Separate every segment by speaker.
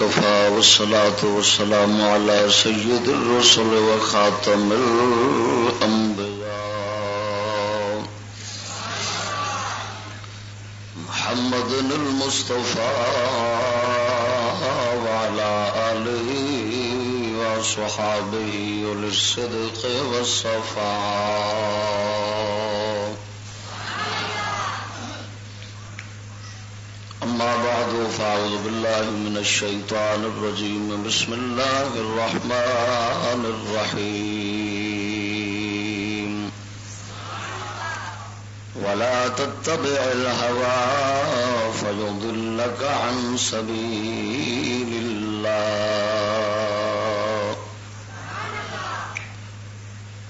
Speaker 1: كفى والصلاة والسلام على سيد الرسل وخاتم الأنبياء محمد المصطفى وعلى آله وصحابه للصدق والصفاء. أما بعد، فأعوذ بالله من الشيطان الرجيم. بسم الله الرحمن الرحيم. ولا تتبع الهوى فيضلك عن سبيل الله.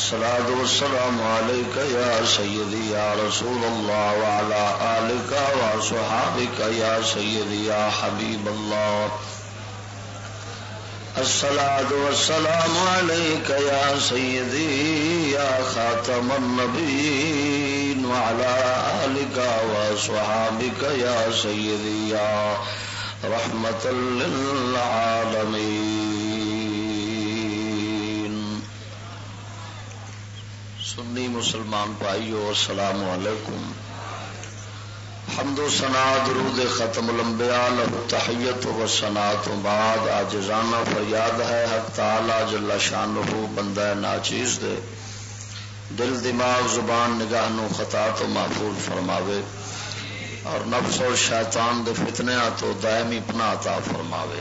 Speaker 1: الصلاة والسلام عليك يا سيدي يا رسول الله وعلى آلك وصحابك يا سيدي يا حبيب الله. الصلاة والسلام عليك يا سيدي يا خاتم النبيين وعلى آلك وصحابك يا سيدي يا رحمة للعالمين. سنی مسلمان بھائیو، السلام علیکم۔ حمد و سنا درود ختم لمبیا لہو تحیت و سنا تو بعد۔ آج فریاد ہے، حق تعالی جل شان بندہ ناچیز دے۔ دل، دماغ، زبان، نگاہ نو خطا تو محفوظ فرماوے۔ اور نفس اور شیطان دے فتنیا تو دائمی پناہ عطا فرماوے۔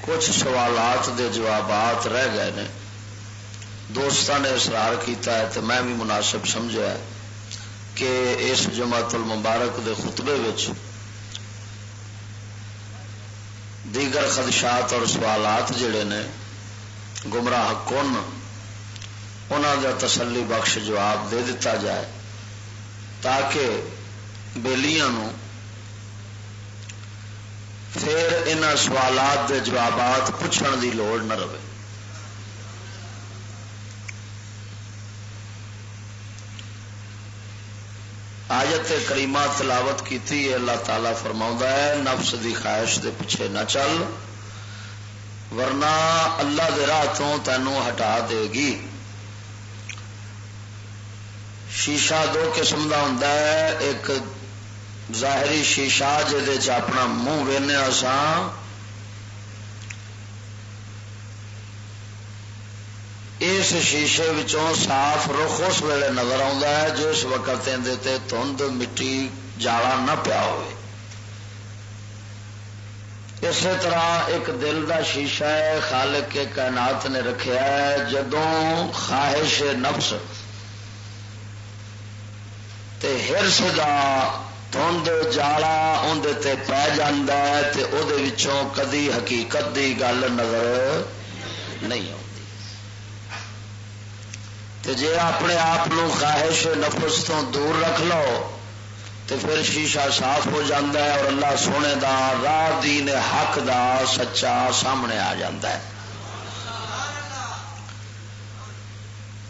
Speaker 1: کچھ سوالات دے جوابات رہ گئے نے۔ دوستان نے اصرار کیتا ہے تو میں بھی مناسب سمجھا ہے کہ اس جماعت المبارک دے خطبے وچ دیگر خدشات اور سوالات جڑے نے، گمراہ کن انہوں کا تسلی بخش جواب دے دیتا جائے تاکہ بےلیاں پھر ان سوالات دے جوابات پوچھن دی لوڑ نہ رہے۔ آیت کریمہ تلاوت کی اللہ تعالی فرما ہے، نفس دی خواہش دے پیچھے نہ چل، ورنہ اللہ دے راہ تو تینوں ہٹا دے گی۔ شیشہ دو قسم کا ہوں ایک ظاہری شیشہ جہد اپنا منہ وہنے سان اس شیشے وچوں صاف رخ اس ویلے نظر آتا ہے جس وقت اندر تند مٹی جالا نہ پیا ہو اسی طرح ایک دل دا شیشہ ہے، خالق کے کائنات نے رکھا ہے، جدوں خواہش نفس تے ہرس دا دھند جالا اندر پی جا کدی حقیقت دی گل نظر نہیں آ آتی جی اپنے آپ خواہش نفس تو دور رکھ لو، تو پھر شیشہ صاف ہو جاتا ہے اور اللہ سونے دا راہ دین حق دا سچا سامنے آ جاتا ہے۔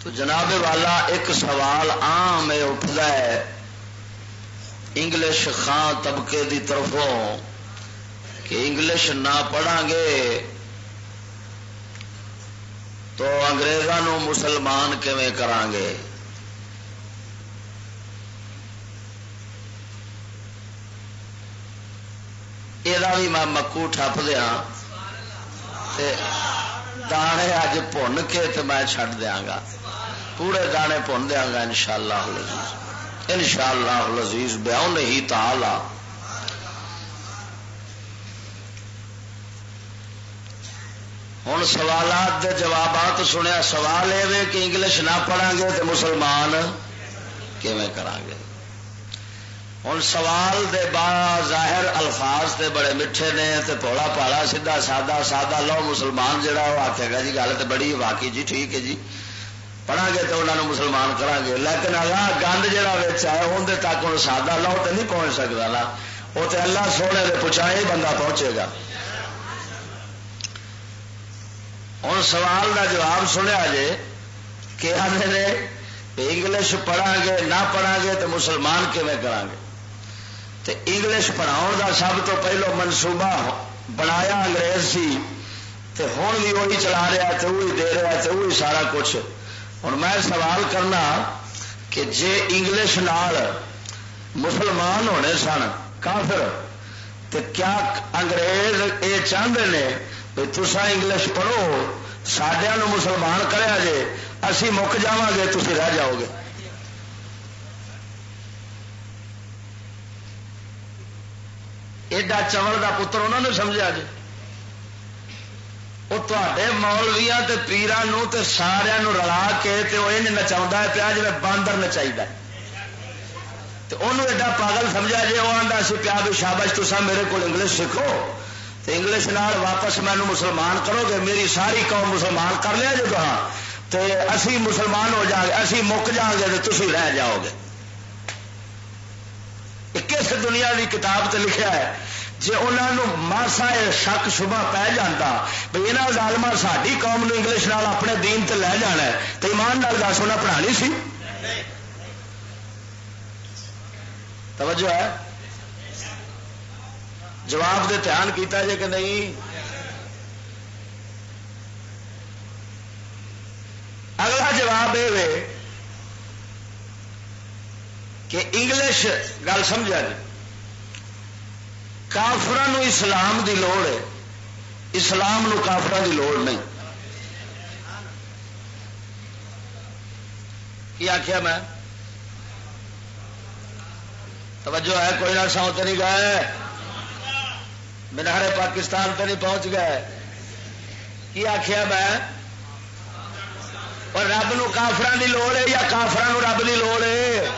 Speaker 1: تو جناب والا ایک سوال آم اٹھتا ہے۔ انگلش خان طبقے دی طرفوں کہ انگلش نہ پڑھا گے تو اگریزوں مسلمان کیون کران گے یہ بھی میں مکو ٹپ دیا دانے اج بھن کے تو میں چڈ دیا گا۔ پورے دانے بھن دیا گا ان شاء اللہ ان شاء اللہ لذیذ بیاؤ نہیں تالا۔ ہوں سوالات دے جوابات سنیا سوال یہ کہ انگلش نہ پڑھا گے تو مسلمان کیون کر گے؟ ہوں سوال دے با ظاہر الفاظ تے بڑے میٹھے نے تے پولا پالا سیدھا سادہ سادہ لو مسلمان جڑا وہ آخے گا جی گل تو بڑی واقعی جی ٹھیک ہے جی۔ پڑھا گے تو انہوں مسلمان کرا گے۔ لیکن اگلا گند جہا ہے اندر تک ہوں سادہ لو تو نہیں پہنچ سکتا نا۔ وہ تو اللہ سونے کے پوچھا ہی بندہ پہنچے گا۔ ہوں سوال کا جواب سنیا جے کہ آدھے انگلش پڑھا گے، نہ پڑھا گے تو مسلمان کیون کرا گے؟ تو انگلش پڑھاؤ کا سب تو پہلو منصوبہ بنایا انگریز سی تو ہوں بھی وہی چلا رہا تو وہی دے رہا تو وہی سارا کچھ۔ ہوں میں سوال کرنا کہ جے انگلش نال مسلمان ہونے سن کافر تو کیا انگریز یہ چاہتے ہیں تسا انگلش پڑھو سڈیا مسلمان کرے جے اسی مک جا گے تھی رہ جاؤ گے ایڈا چمڑ کا پتر انہوں نے سمجھا جی وہ تے مولویا پیران سارا رلا کے وہ نچا پیا جی باندر نچائی انہوں ایڈا پاگل سمجھا جی وہ آتا سی پیا بھی شابش تسا میرے کو انگلش سیکھو انگلش نال واپس مینو مسلمان کرو گے میری ساری قوم مسلمان کر لیا جی کہاں تو اسی مسلمان ہو جائیں گے اسی مک جا گے تو تھی رہ جاؤ گے کس دنیا کی کتاب سے لکھا ہے؟ جی انہوں ماسا شک شبہ پی جاتا بھائی یہاں ظالما ساری قوم نو انگلش نال اپنے دین تے لے جانا ہے۔ تو ایمان نال دس انہیں پڑھانی سی؟ توجہ ہے۔ جواب دے دھیان کیتا جے کہ نہیں؟ اگلا جواب یہ کہ انگلش گل سمجھا جی۔ کافران اسلام دی لوڑ ہے۔ اسلام نو کافران دی لوڑ نہیں۔ کی آخیا میں؟ توجہ ہے، کوئی نہ سو نہیں گئے مینارے پاکستان تے نہیں پہنچ گئے۔ کی آخیا میں؟ اور رب نو کافران دی لوڑ ہے یا کافران رب دی لوڑ ہے؟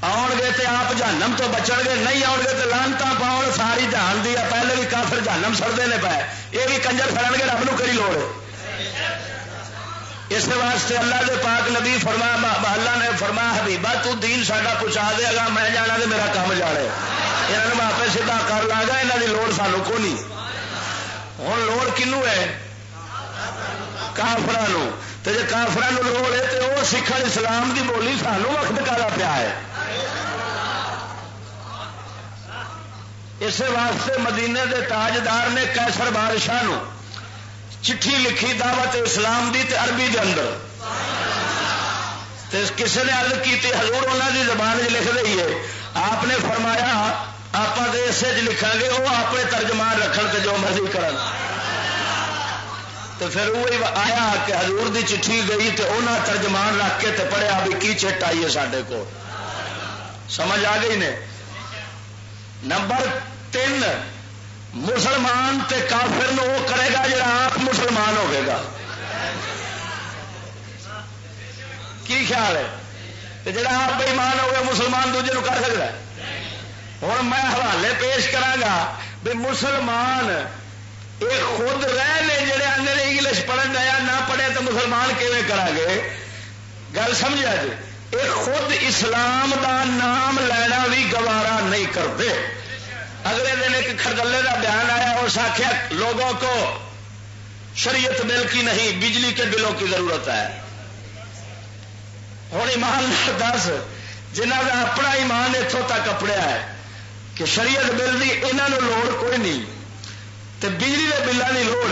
Speaker 1: آن گے تو آپ جہنم تو بچن گے، نہیں آؤ گے تو لانتا پاؤ ساری جہان دی پہلے بھی کافر جہنم سڑتے ہیں پے۔ یہ بھی کنجر سڑن گے، رب نو لوڑ ہے؟ اس واسطے اللہ دے پاک نبی فرما اللہ نے فرما حبیبا تو دین ساڈا پہنچا دے گا میں جانا تو میرا کام جانے یہاں میں آپ سیدھا کر لا گا یہاں کی لوڑ سانو کو نہیں ہوں لوڑ کنو ہے کافران تو جی کافران لوڑ ہے تو وہ سکھ اسلام کی بولی سانو وقت کالا پیا ہے اس واسطے مدینے دے تاجدار نے کیسر بادشاہ چٹھی لکھی دعوت اسلام دی تے عربی دے اندر کسی نے ارد کی حضور انہوں دی زبان لکھ رہی ہے آپ نے فرمایا آپ اسے لکھا گے وہ اپنے ترجمان رکھن تے جو مرضی کرن۔ تو پھر وہی آیا کہ حضور دی چٹھی گئی تو انہیں ترجمان رکھ کے تے پڑھیا بھی کی چٹ آئی ہے سارے کو سمجھ آ گئی نے؟ نمبر تین، مسلمان تے کافر نو وہ کرے گا جا آپ مسلمان ہوے گا۔ کی خیال ہے؟ جڑا آپ بےمان ہوگا مسلمان دوجے نو کر سکتا ہے؟ ہوں میں حوالے پیش کرا بھی مسلمان یہ خود رہ لے جڑے آدھے انگلش پڑھن گیا نہ پڑھے تو مسلمان کیون کرا گے؟ گل سمجھا جی؟ یہ خود اسلام دا نام لینا بھی گوارا نہیں کرتے۔ اگلے دن ایک خرگلے کا بیان آیا، اس آخیا لوگوں کو شریعت بل کی نہیں، بجلی کے بلوں کی ضرورت ہے۔ ہوں ایمان دس جنہ کا اپنا ایمان اتوں تک اپڑیا ہے۔ کہ شریعت بل کی یہاں لوڑ کوئی نہیں۔ تو بجلی کے بلوں کی لوڑ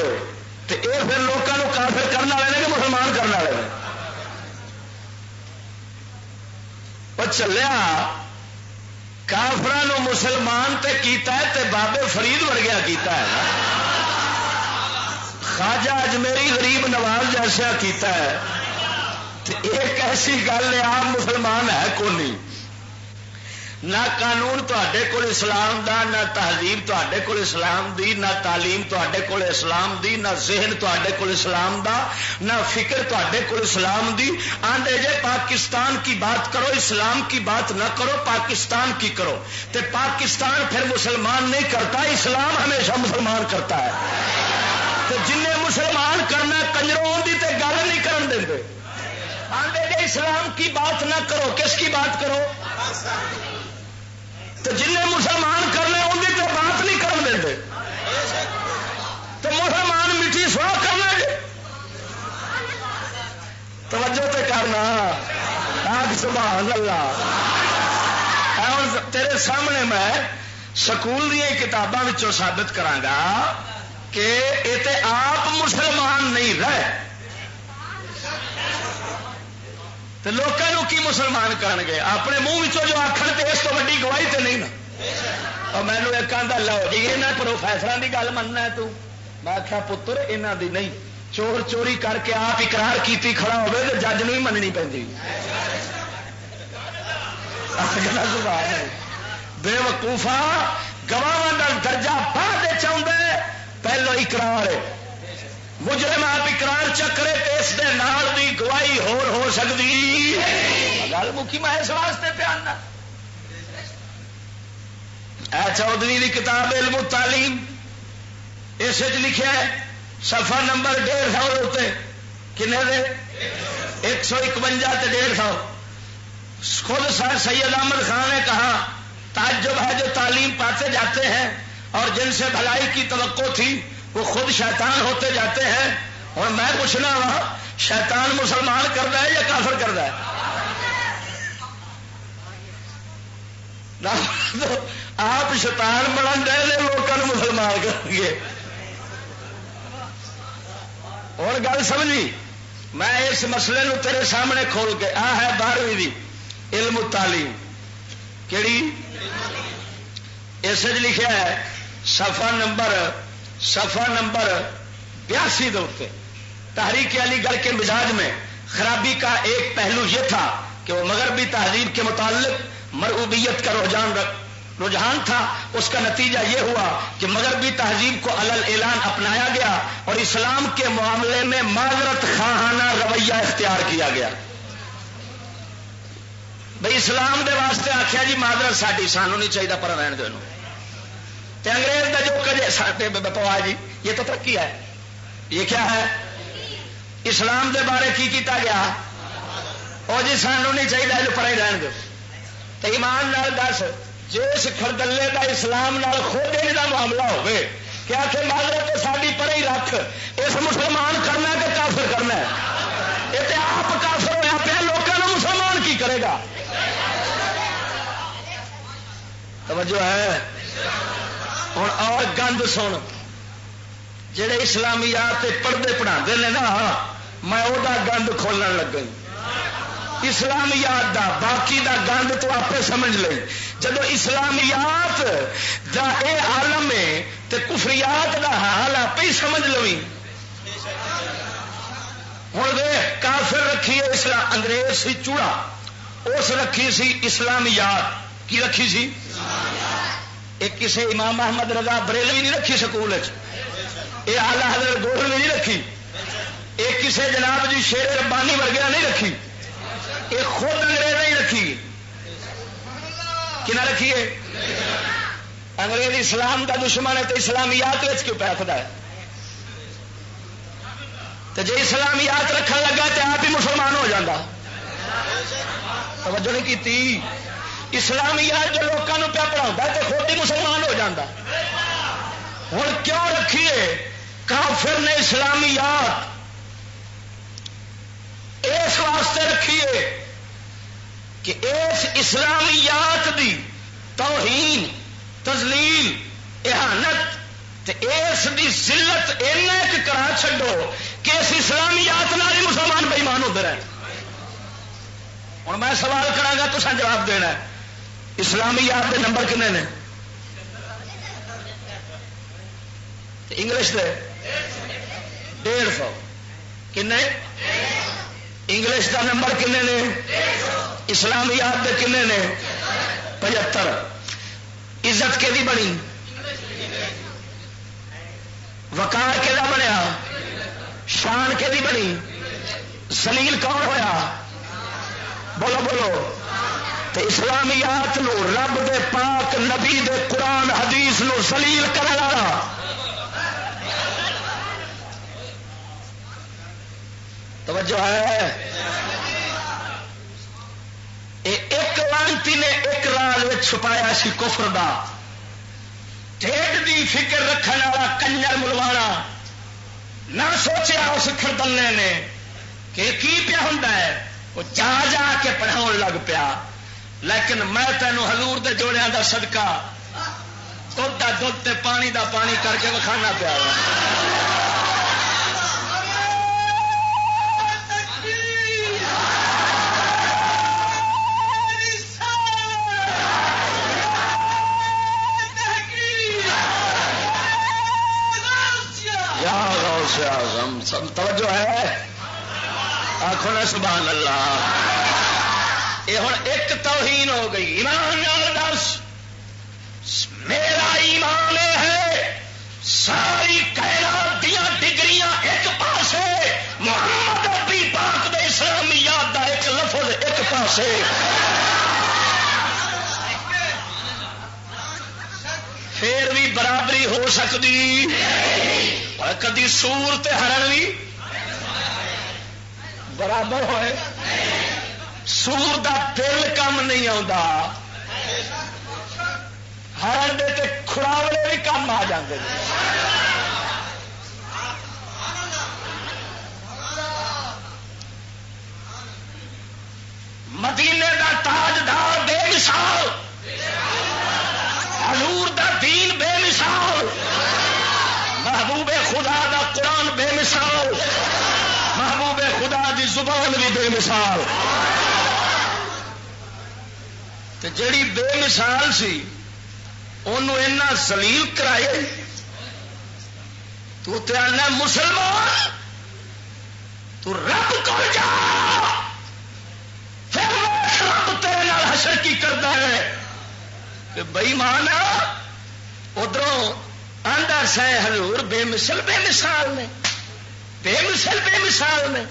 Speaker 1: تو یہ پھر لوگوں کافر کرنے والے کہ مسلمان کرنے والے وہ چلیا کافران مسلمان تے کیتا ہے تے بابے فرید ورگیا کیتا ہے خواجہ اجمیری غریب نواز جیسا کیتا ہے۔ ایک ایسی گل ہے، آپ مسلمان ہے کو نہیں؟ نہ قانون تے کول اسلام دا، نہ تہذیب تے کول اسلام دی، نہ تعلیم تے کول اسلام دی، نہ ذہن تے کول اسلام دا، نہ فکر تے کول اسلام دی۔ آندے جے پاکستان کی بات کرو، اسلام کی بات نہ کرو، پاکستان کی کرو۔ تے پاکستان پھر مسلمان نہیں کرتا، اسلام ہمیشہ مسلمان کرتا ہے۔ تو جن مسلمان کرنا کنجروں کی تے گل نہیں کرن دیں آندے جے اسلام کی بات نہ کرو، کس کی بات کرو؟ تو جن مسلمان کرنے ان کی تو بات نہیں کر دیں تو مسلمان مٹی سوا کرنا گے توجہ تے کرنا۔ آگ سبحان اللہ۔ تیرے سامنے میں سکول دیا کتابوں ثابت کرا کہ یہ آپ مسلمان نہیں رہے۔ تو لوگوں کی مسلمان کرن گے اپنے منہ جو آخر تو اس کو ویڈی گواہی تو نہیں نا۔ اور مینو ایک آدھا لو جی یہاں پروفیسر کی گل مننا ہے تو؟ میں آخیا پتر یہاں دی نہیں۔ چور چوری کر کے آپ اقرار کیتی کھڑا ہوئے تو جج نہیں مننی پی بے وقوفا گواہ کا درجہ بعد چاہتے پہلو اقرار مجرم آپ اقرار چکرے تو اس دے نال دی گواہی ہور ہو سکتی گل مکی میں اس واسطے پیانا اے چودھری کی کتاب علم و تعلیم۔ اس لکھا ہے سفا نمبر ڈیڑھ سو اتنے کنے دے؟ ایک سو اکوجا ڈیڑھ سو۔ خود سر سید احمد خان نے کہا، تعجب ہے جو تعلیم پاتے جاتے ہیں اور جن سے بھلائی کی توقع تھی۔ وہ خود شیطان ہوتے جاتے ہیں اور میں پوچھنا وا، شیطان مسلمان کرتا ہے یا کافر کرتا ہے؟ آپ شیطان بنا رہے لوگوں مسلمان کر گے۔ اور گل سمجھی؟ میں اس مسئلے نو تیرے سامنے کھول کے، آ ہے بارہویں علم تعلیم۔ کہڑی اس لکھا ہے سفا نمبر سفا نمبر بیاسی دے تحریک علی گڑھ کے مزاج میں خرابی کا ایک پہلو یہ تھا کہ وہ مغربی تہذیب کے متعلق مرعوبیت کا رجحان رجحان تھا۔ اس کا نتیجہ یہ ہوا کہ مغربی تہذیب کو الل اعلان اپنایا گیا اور اسلام کے معاملے میں معذرت خواہانہ رویہ اختیار کیا گیا۔ بھائی اسلام دے واسطے آخیا جی معذرت ساری سانو نہیں چاہیے پر رہن انگریز کا جو کجے پوا جی یہ تو ترقی ہے۔ یہ کیا ہے؟ اسلام دے بارے کی کیتا گیا؟ وہ جی سانو نہیں چاہیے، جو پڑے رہن دو۔ تو ایمان نال دس جس خردلے کا اسلام نال خود کا معاملہ ہوگی کیا کہ معذرت ساری پڑے ہی رکھ، اس مسلمان کرنا کہ کافر کرنا ہے؟ یہ تو آپ کافر ہوا پیا لوگوں مسلمان کی کرے گا؟ توجہ ہے۔ ہوں اور گند سن۔ جڑے اسلامیات پڑھتے پڑھا نا، میں وہ گند کھولن لگ اسلامیات دا، باقی دا گند تو آپ سمجھ لئی جب اسلامیات دا اے عالم ہے تو کفریات دا حال آپ ہی سمجھ لو ہوں کافر رکھی ہے اسلام انگریز سی چوڑا۔ اس رکھی سی اسلامیات۔ کی رکھی سی؟ ایک کسی امام محمد رضا بریلوی نہیں رکھی سکول یہ آلہ حضرت گوڑ نہیں رکھی۔ ایک کسی جناب جی شیر ربانی ورگیا نہیں رکھی۔ یہ خود انگریز نہیں رکھی۔ کنا رکھیے انگریز اسلام کا دشمن ہے تو اسلامیات کیوں پیسہ ہے؟ تو جی اسلامیات رکھن لگا تو آپ ہی مسلمان ہو جاتا توجہ نہیں کی اسلامیات جو لوگوں پیا پڑھا تو خود ہی مسلمان ہو جاتا ہوں کیوں رکھیے؟ کافر نے اسلامیات اس واسطے رکھیے کہ اس اسلامیات دی توہین تزلیل احانت اس دی ذلت ایک کرا چڈو کہ اس اسلامیات ہی مسلمان بےمان ہوتے رہے ہوں میں سوال کرا تو جواب دینا ہے۔ اسلامیات کے نمبر کنے نے؟ انگلش دے؟ ڈیڑھ سو۔ کن انگلش کا نمبر کنے نے؟ اسلامیات کے کنے نے؟ پچہتر۔ عزت کہ بنی؟ وکار کہ بنیا؟ شان کہ بنی؟ سلیل کون ہویا؟ بولو بولو۔ اسلامیات نو رب دے پاک نبی دے قرآن حدیث نو سلیل کرا توجہ ہے؟ ایک لانتی نے ایک راز چھپایا سی کفر دا۔ ٹھیک دی فکر رکھنے والا کنجر ملوانا۔ نہ سوچیا اس خردلے نے کہ کی پیا ہوں وہ جا جا کے پڑھاؤ لگ پیا۔ لیکن میں تینوں ہزور کے جوڑیا کا سدکا دھد کا دھد پانی دا پانی کر کے وکھانا پیا توجہ ہے؟ آخو نا، سبحان اللہ۔ یہ ہوں ایک توہین ہو گئی۔ ایمان دس میرا ایمان ہے، ساری کائنات دیا ڈگریاں ایک پاسے۔ محمد ابھی پاک دے اسلامیات دا ایک لفظ ایک پاسے۔ پھر بھی برابری ہو سکتی۔ کدی سور تے ہرن بھی برابر ہوئے۔ سور دا دل کم نہیں آتا ہرن دے تے کھڑاوڑے بھی کم آ جاتے مدینے دا تاجدار بے مثال۔ حضور دا دین بے مثال۔ محبوب خدا دا قرآن بے مثال۔ محبوب خدا دی زبان بھی بے مثال۔ جڑی بے مثال سی انہوں سلیل کرائے۔ تو آنا مسلمان، تو رب کو جا۔ پھر رب تیرے حشر کی کرتا ہے۔ کہ بئی مان ادھر آدھا سہ حضور، بے مثل، بے مثال نے۔ بے مثل، بے مثال نے۔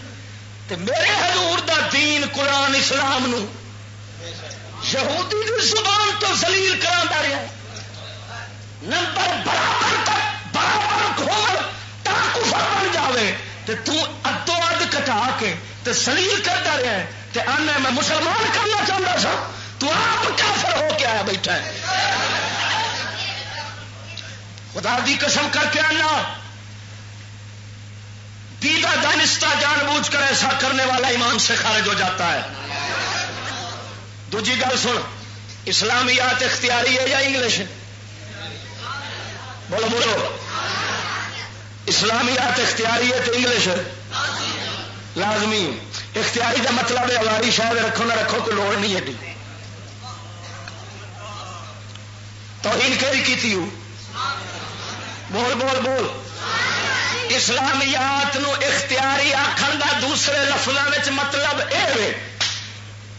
Speaker 1: میرے حضور دا دین قرآن اسلام نو یہودی کی زبان تو سلیل کرا رہا نمبر برابر تک، برابر کھول کفر بن جائے تو ادو اد کٹا کے تے سلیل کرتا رہا ہے۔ تے آنا میں مسلمان کرنا چاہتا سا۔ تو آپ کافر ہو کے آیا بیٹھا ہے۔ خدا دی قسم کر کے آنا۔ دیدا دانستہ جان بوجھ کر ایسا کرنے والا ایمان سے خارج ہو جاتا ہے۔ دوجی گل سن، اسلامیات اختیاری ہے یا انگلش؟ بولو بولو۔ اسلامیات اختیاری ہے تو انگلش؟ لازمی۔ اختیاری کا مطلب ہے اواری شاید رکھو، نہ رکھو، کوئی لوڑ نہیں ہے تو کی بول بول بول۔ اسلامیات نو اختیاری آخر کا دوسرے لفظوں مطلب یہ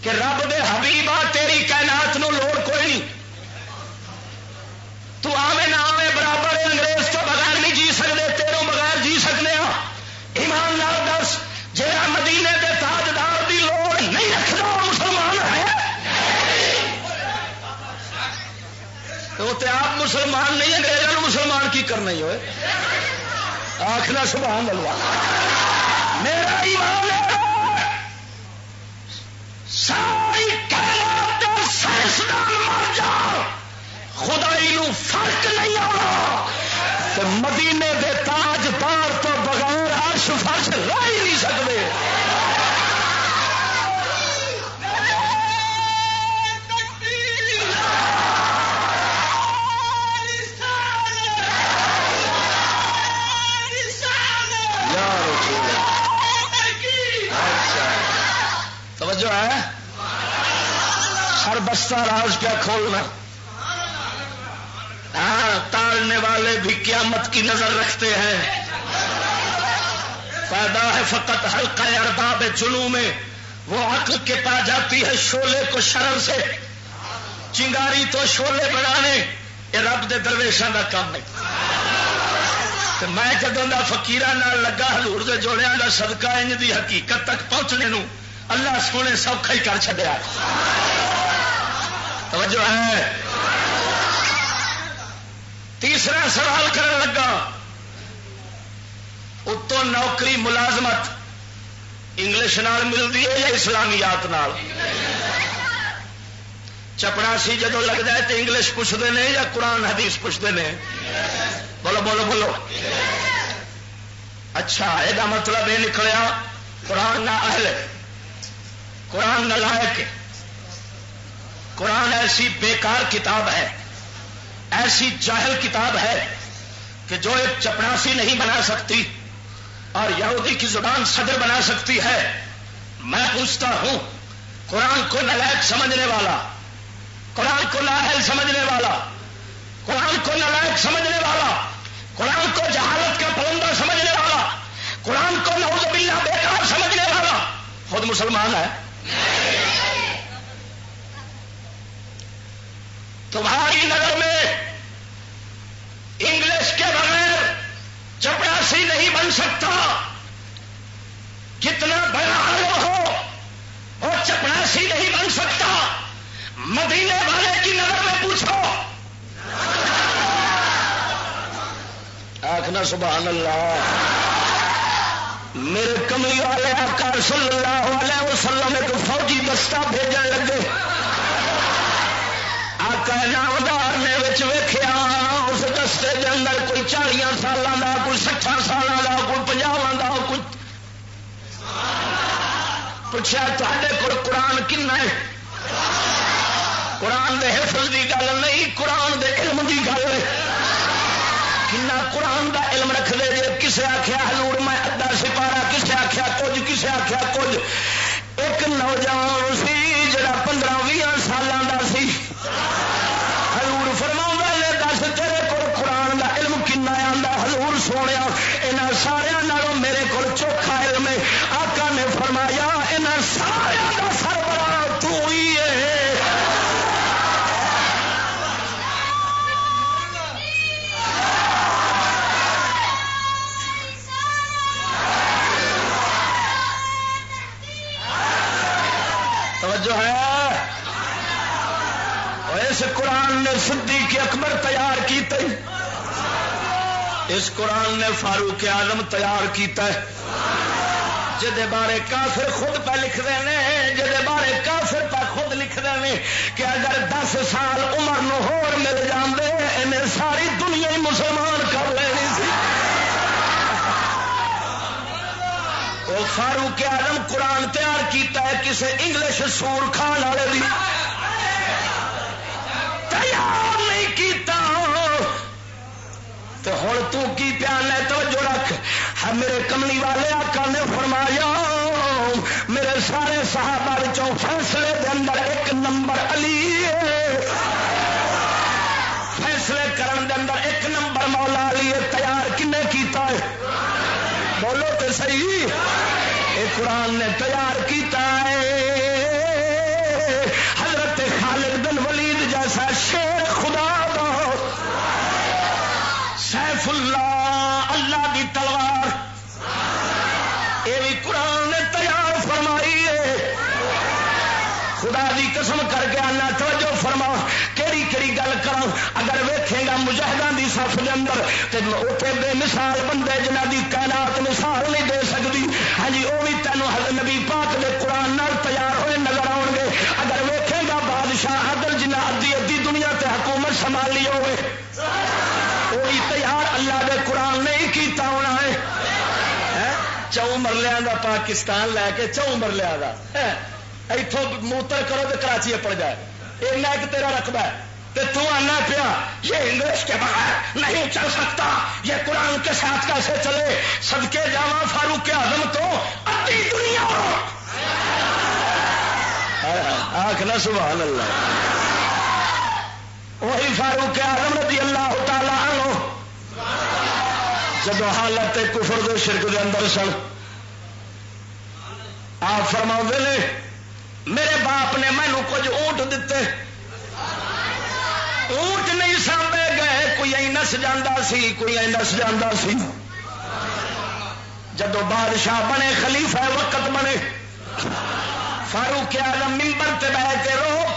Speaker 1: کہ رب دے حبیبا تیری کائنات نو لوڑ کوئی نہیں۔ تو آوے نہ آوے برابر انگریز تو بغیر نہیں جی سکتے تیروں بغیر جی سکتے ہاں۔ ایمان لال دس جا مدینے دے تاجدار دی لوڑ نہیں رکھتا مسلمان ہے۔ تو آپ مسلمان نہیں انگریزوں مسلمان کی کرنا ہی ہوئے۔ آخنا سبحان اللہ۔ میرا ایمان ہے۔ ساری سائنسدان مر جا خدائی نو فرق نہیں آ مدینے دے تاج تار تو بغیر عرش فرش رہ ہی نہیں سکتے۔ بستہ راج کیا کھولنا؟ ہاں والے بھی قیامت کی نظر رکھتے ہیں۔ پیدا ہے فقط ہلکا ارباب جنو میں۔ وہ عقل کے پا جاتی ہے شولے کو شرم سے۔ چنگاری تو شولے بنا یہ رب دے درویشان کا کام ہے۔ میں جدوں کا فکیر لگا ہلور کے جوڑیا کا سدکا انج دی حقیقت تک پہنچنے نو اللہ سونے سوکھا ہی کر چڑیا توجہ ہے۔ تیسرا سوال کر لگا۔ اتوں نوکری ملازمت انگلش نال ملتی ہے یا اسلامیات نال؟ چپڑا سی جدو لگتا ہے تو انگلش پوچھتے ہیں یا قرآن حدیث پوچھتے ہیں بولو بولو بولو۔ اچھا یہ مطلب یہ نکلیا قرآن نہ اہل، قرآن نہ لائق۔ قرآن ایسی بیکار کتاب ہے، ایسی جاہل کتاب ہے کہ جو ایک چپڑاسی نہیں بنا سکتی اور یہودی کی زبان صدر بنا سکتی ہے۔ میں پوچھتا ہوں، قرآن کو نلائق سمجھنے والا، قرآن کو لاہل سمجھنے والا، قرآن کو نلائق سمجھنے والا، قرآن کو جہالت کا پلندہ سمجھنے والا، قرآن کو نعوذ باللہ بیکار سمجھنے والا، خود مسلمان ہے؟ تمہاری نظر میں انگلش کے بغیر چپڑاسی نہیں بن سکتا۔ کتنا بڑا عالم ہو وہ چپڑاسی نہیں بن سکتا۔ مدینے والے کی نظر میں پوچھو۔ آخنا سبحان اللہ۔ میرے کملی والے آکار صلی اللہ علیہ وسلم ایک فوجی دستہ بھیجن لگے۔ پوچھا تے کو قرآن کن ہے؟ قرآن دے حفظ کی گل نہیں، قرآن دے علم کی گل ہے۔ کنا قرآن دا علم رکھ دے جی کسے آخیا ہلور میں ادا سپارا کسے آخیا کچھ، کسے آخیا کچھ۔ ایک نوجوان سی اکبر تیار کیتے اس قرآن نے فاروق اعظم تیار کیتا ہے۔ جہد بارے کافر خود پہ لکھ لکھتے ہیں جہد بارے کافر پہ خود لکھ لکھتے ہیں کہ اگر دس سال عمر نو ہور مل جاندے، انہیں ساری دنیا ہی مسلمان کر لینی سی۔ وہ فاروق اعظم قرآن تیار کیتا ہے کسی انگلش سور کھان والے بھی تیار تو کی پیان ہے توجہ رکھ میرے کملی والے آقا نے فرمایا میرے سارے صحابہ چوں فیصلے دے اندر ایک نمبر علی فیصلے کرن دے اندر ایک نمبر مولا علی تیار کنے کیتا ہے بولو تو صحیح اے قرآن نے تیار کیتا ہے حضرت خالد بن ولید جیسا شیر خدا کی تلوار۔ یہ بھی قرآن نے تیار فرمائی ہے۔ خدا دی قسم کر کے آنا، توجہ فرما۔ کہڑی کہڑی گل کرا اگر ویکھے گا مجاہدان دی صف دے اندر، تے اوتھے بے مثال بندے جنہ دی کائنات مثال نہیں دے سکتی ہاں جی وہ بھی تینوں حضرت نبی پاک دے قرآن نال تیار ہوئے نظر آؤ گے۔ اگر ویکھے گا بادشاہ عدل جنہ ادی ادی دنیا تے حکومت سنبھالی ہوئے وہی تیار اللہ دے قرآن نہیں کیتا ہونا ہے۔ چو مرلیا کا پاکستان لے کے چو مرلیا کا اتوں موتر کرو تو کراچی پڑ جائے۔ اینا ایک تیرا رقبہ ہے۔ تو تو آنا پیا، یہ انگلش کے بغیر نہیں چل سکتا۔ یہ قرآن کے ساتھ کیسے چلے؟ صدقے جاوا فاروق کے اعظم تو ادی دنیا آخنا سبحان اللہ۔ وہی فاروق اعظم رضی اللہ تعالی عنہ جب حالت کفر دے شرک دے اندر سن۔ آپ فرما نے، میرے باپ نے مینو کچھ اونٹ دیتے۔ اونٹ نہیں سانبے گئے، کوئی ای نس جانا سی، کوئی ای نس جانا سی۔ جدو بادشاہ بنے، خلیفہ وقت بنے۔ فاروق آدم ممبر تے بہ کے رو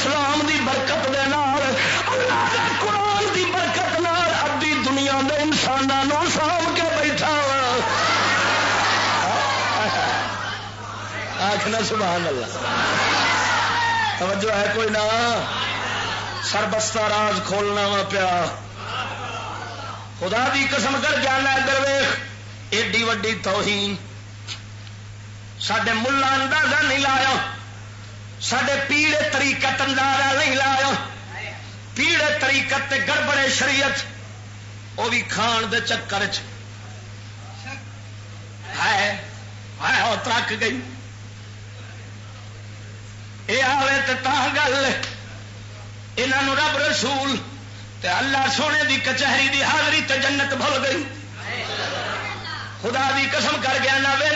Speaker 1: اسلام دی برکت دے نال، اللہ دے قرآن دی برکت نال ادی دنیا دے انساناں سام کے بیٹھا آخنا سبحان اللہ۔ توجہ ہے کوئی نہ سربستہ راز کھولنا وا پیا۔ خدا دی قسم کر جانا درویش ایڈی وڈی توہین۔ سڈے ملا اندازہ نہیں لایا۔ سڈے پیڑے طریقت اندازہ نہیں لایا۔ پیڑے طریقت گڑبڑے شریعت۔ وہ بھی کھان دے چکر چ ہے ترک گئی۔ یہ آئے تو گل۔ یہ رب رسول تے اللہ سونے دی کچہری دی حاضری تے جنت بھول گئی۔ خدا دی قسم کر گیا نہ وے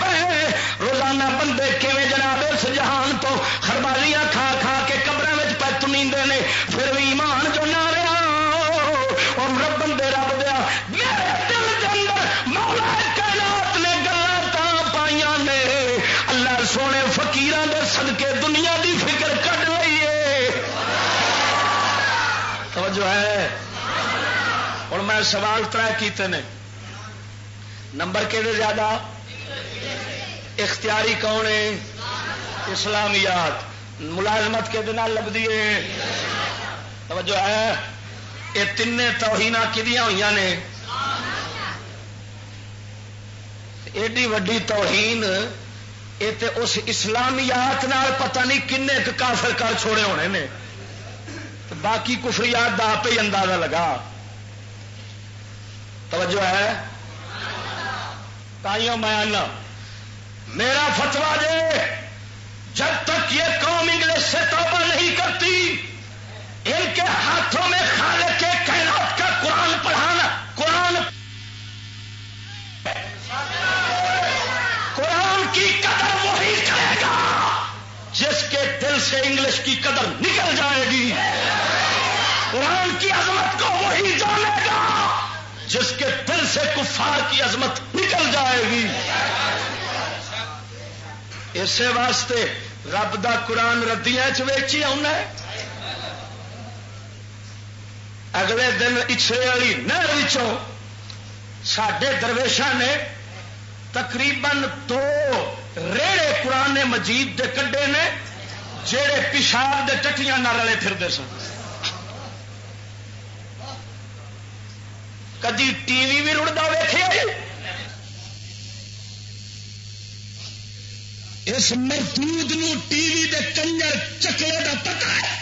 Speaker 1: پے روزانہ بندے کیویں جناب اس جہان تو خربالیاں کھا کھا کے قبر پہ تمی نے، پھر بھی ایمان جو نہ رہا اور رب بندے رب دیا۔ میرے دل کے اندر مولا کائنات نے گلا تا پائیاں نے۔ اللہ سونے فقیران دے صدقے دنیا دی فکر کٹ رہی ہے توجہ ہے۔ اور میں سوال طے کیتے نے۔ نمبر کہ زیادہ؟ اختیاری کون ہے؟ اسلامیات۔ ملازمت کے دن لگتی ہے؟ توجہ ہے؟ یہ تین توہین کدیا ہوئی نے؟ ایڈی وڈی توہین، یہ تے اس اسلامیات نال پتہ نہیں کن کافر کر چھوڑے ہونے نے۔ باقی کفریات دا آپ ہی اندازہ لگا۔ توجہ ہے؟ تائیوں میں آنا میرا فتوا دے، جب تک یہ قوم انگلش سے توبہ نہیں کرتی، ان کے ہاتھوں میں خالق کے کائنات کا قرآن پڑھانا، قرآن قرآن کی قدر وہی کرے گا، جس کے دل سے انگلش کی قدر نکل جائے گی۔ قرآن کی عظمت کو وہی جانے گا۔ جس کے دل سے کفار کی عظمت نکل جائے گی۔ اسی واسطے رب دا قرآن ردیا چیچی آنا اگلے دن اچھے والی نہر سڈے درویشا نے تقریباً دو ریڑے قرآن مجید دے کڈے نے جہے پیشاب دے ٹٹیاں نہ رلے پھرتے سن۔ کدی ٹی وی بھی رڑتا ویخیا اس مردود نو ٹی وی دے کنجر چکلے کا پتا ہے۔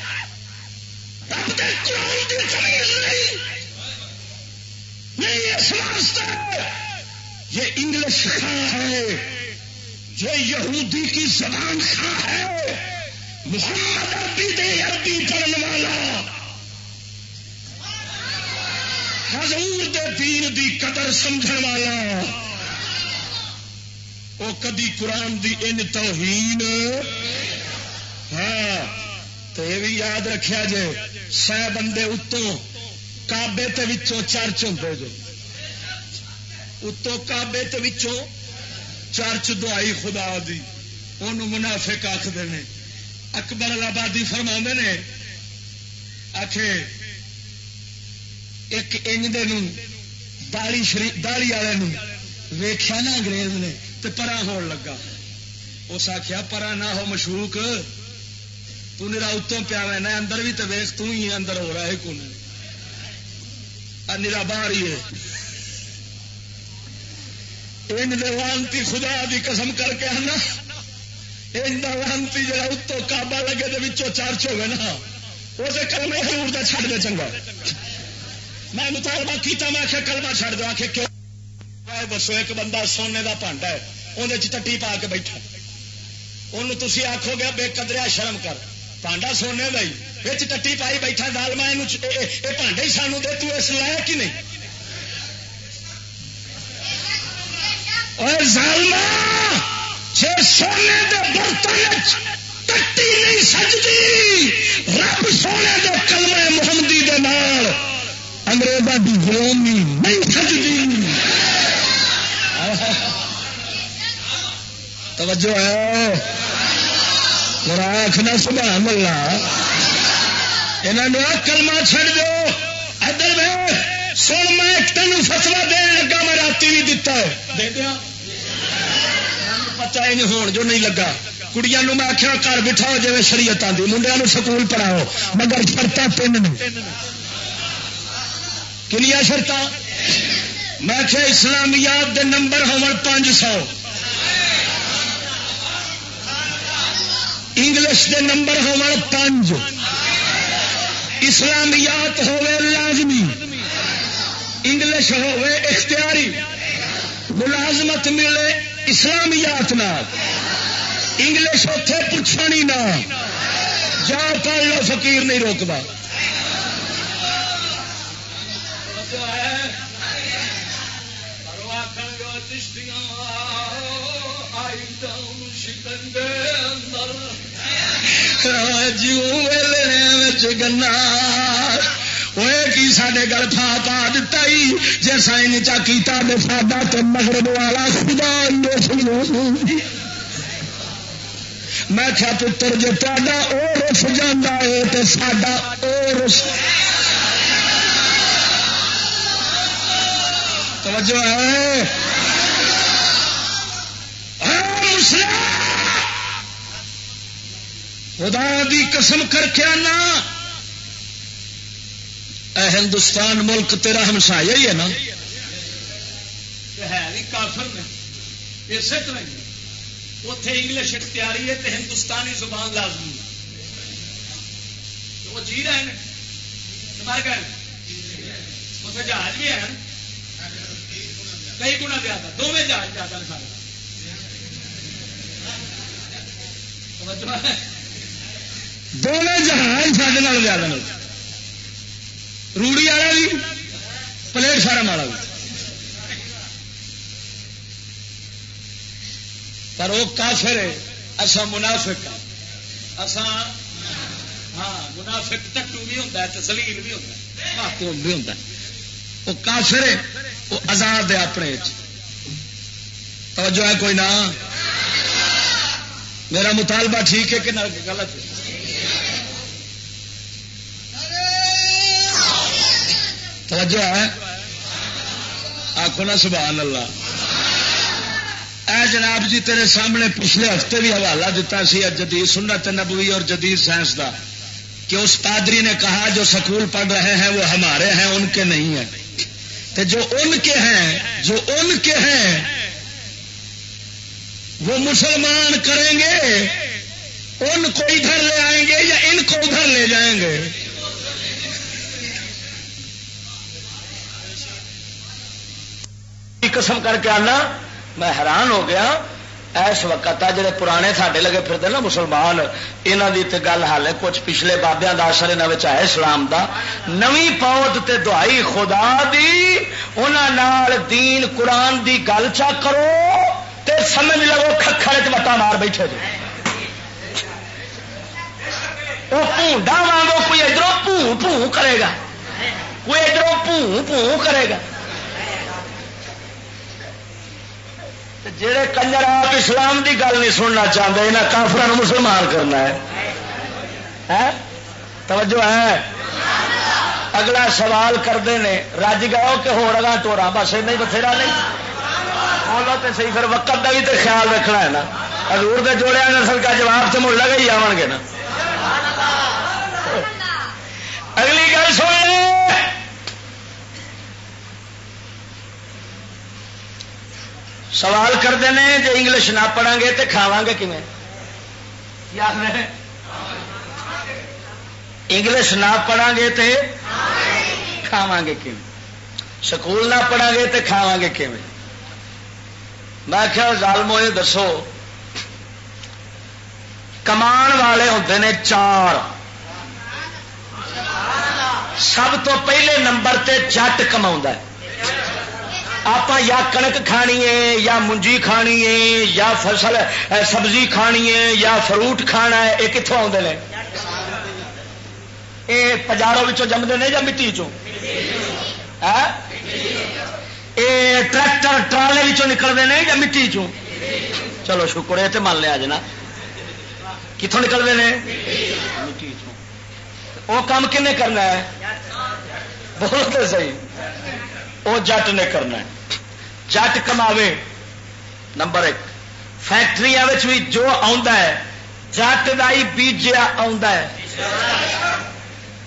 Speaker 1: نہیں۔ اس واسطے یہ انگلش خاں ہے۔ یہ یہودی کی زبان خاں ہے۔ محمد عربی دے عربی پڑھنے والا۔ حضور دے دین دی قدر سمجھ والا وہ کدی قرآن دی ان توہین ہاں تو یہ بھی یاد رکھا جے، سہ بندے اتوں کابے چرچ ہوتے جو اتوں کابے چرچ دعائی خدا دی ان منافق آخر نے۔ اکبر آبادی فرما نے آخ ایک انج دے نو داڑی شری، داڑی والے ویخیا نا انگریز نے تو پرا ہو لگا۔ اس آخیا پرا نہ ہو مشوق تیرا اتوں پیا میں اندر بھی تو ویخ ہی اندر ہو رہا ہے کون؟ نیرا باہر ہی ہے۔ لانتی خدا دی قسم کر کے ہے آنا لانتی جا اتوں کابا لگے تو چرچ ہوگا نا اسے کلمے حضور کا چھڈ دے چنگا۔ میں مطالبہ کیتا، میں آخیا، کلمہ چھڑ دو آخر کیوں؟ دسو، ایک بندہ سونے کا پانڈا ہے اندر چٹی پا کے بیٹھا۔ ان تھی آخو گیا بے قدریا شرم کر۔ پانڈا سونے کا ہی ٹٹی پائی بیٹھا دال میں یہ پانڈے ہی سانو دے تس اس کہ نہیں۔ جی سونے کے برتن ٹٹی نہیں سجدی، رب سونے دے کلمے محمدی دے نال انگریزوں کی غلامی نہیں سجتی توجہ ہے۔ آخنا سبحان اللہ انہوں نے کلمہ چھڑ دو۔ ادھر میں سن میں تین فسوا دین لگا میں رات بھی دتا ہے۔ پتا ہی نہیں ہون جو نہیں لگا۔ کڑیاں میں آخیا گھر بٹھاؤ جی شریعت آتی منڈیا سکول پڑھاؤ۔ مگر شرط تین کنیا شرط میں آخیا اسلامیات دے نمبر ہو پانچ سو۔ انگلش دے نمبر ہو پانچ۔ اسلامیات ہوئے لازمی۔ انگلش ہوئے اختیاری۔ ملازمت ملے اسلامیات نال۔ انگلش اتے پوچھانی نہ۔ جا پڑھ لو، فقیر نہیں روکتا جیو گنا کی سڈے گل پا پا دتا جی سائن چا کیتا ساڈا تو مغرب والا خدا میں کیا پتر جی تا وہ رس جانا ہے تو ساڈا وہ رس توجہ ہے خدا دی قسم کر کے آنا۔ اے ہندوستان ملک تیرا ہمسا ہی ہے نا۔ ہے کافر میں اسی طرح اتے انگلش تیاری ہے تو ہندوستانی زبان لازمی ہے۔ وہ جی رہے ہیں۔ مر گئے اتنے جہاز بھی ہے کئی گنا زیادہ۔ دونوں جہاز زیادہ سارے۔ دونوں جہاز سارے زیادہ روڑی والا بھی، پلیٹ فارم والا بھی۔ پر وہ کافر ہے اصا منافق اصا ہاں منافق ٹٹو بھی ہوتا ہے تسلیل بھی ہوتا ہے۔ محکوم بھی ہوتا ہے۔ وہ کافر ہے، وہ آزاد ہے اپنے توجہ ہے کوئی نہ؟ میرا مطالبہ ٹھیک ہے کہ غلط ہے؟ توجہ ہے؟ آخو نا سبحان اللہ۔ اے جناب جی تیرے سامنے پچھلے ہفتے بھی حوالہ دیتا سی جدید سنت نبوی اور جدید سائنس دا۔ کہ اس پادری نے کہا، جو سکول پڑھ رہے ہیں، وہ ہمارے ہیں، ان کے نہیں ہیں۔ تو جو ان کے ہیں، جو ان کے ہیں، وہ مسلمان کریں گے۔ ان کو ادھر لے آئیں گے یا ان کو ادھر لے جائیں گے؟ قسم کر کے آنا، میں حیران ہو گیا۔ اس وقت آ جڑے پرانے ساڈے لگے پھرتے نا مسلمان یہاں کی تو گل حال کچھ پچھلے بابیا کا اثر یہاں آئے اسلام کا نوی پوت تے دعائی خدا دی انہوں دین قرآن دی گل چا کرو تے سمجھ لگو کھڑے چٹا مار بیٹھے جی وہ پونڈا وانگو کوئی ادھر پوں پوں کرے گا۔ کوئی ادھر پوں پوں کرے گا۔ جہے کنجر آپ اسلام دی گل نہیں سننا چاہتے یہاں کافر مسلمان کرنا ہے۔ توجہ ہے۔ اگلا سوال کرتے ہیں رج گاؤ کہ ہو رہا ٹورا بس نہیں بتھیرا نہیں؟ بولو تو صحیح پھر وقت کا بھی تو خیال رکھنا ہے نا۔ ہزور کے جوڑیا نسل کا جواب تو مل لگا ہی آن گے نا۔ اگلی گل سن سوال کرتے ہیں جی انگلش نہ پڑھا گے تو کھاوا گے کھے انگلش نہ پڑھا گے تو کھاوا گے کھے سکول نہ پڑھا گے تو کھاوا گے کھے میں کیا ظالمو، یہ دسو، کمان والے ہوتے ہیں چار۔ سب تو پہلے نمبر تے جٹ کما آپ یا کنک کھانی ہے، یا منجی کھانی ہے، یا فصل سبزی کھانی ہے، یا فروٹ کھانا ہے یہ کتوں آتے ہیں یہ پجاروں جمتے ہیں یا مٹی چ ٹریکٹر ٹرالے نکلتے ہیں یا مٹی چوں چلو شکر ہے تو مان لیا جنا کتوں نکلتے ہیں مٹی وہ کام کنے کرنا ہے؟ بہت صحیح۔ وہ جٹ نے کرنا ہے۔ جٹ کماوے نمبر ایک فیکٹری بھی جو ہے جٹ کا ہی بیجیا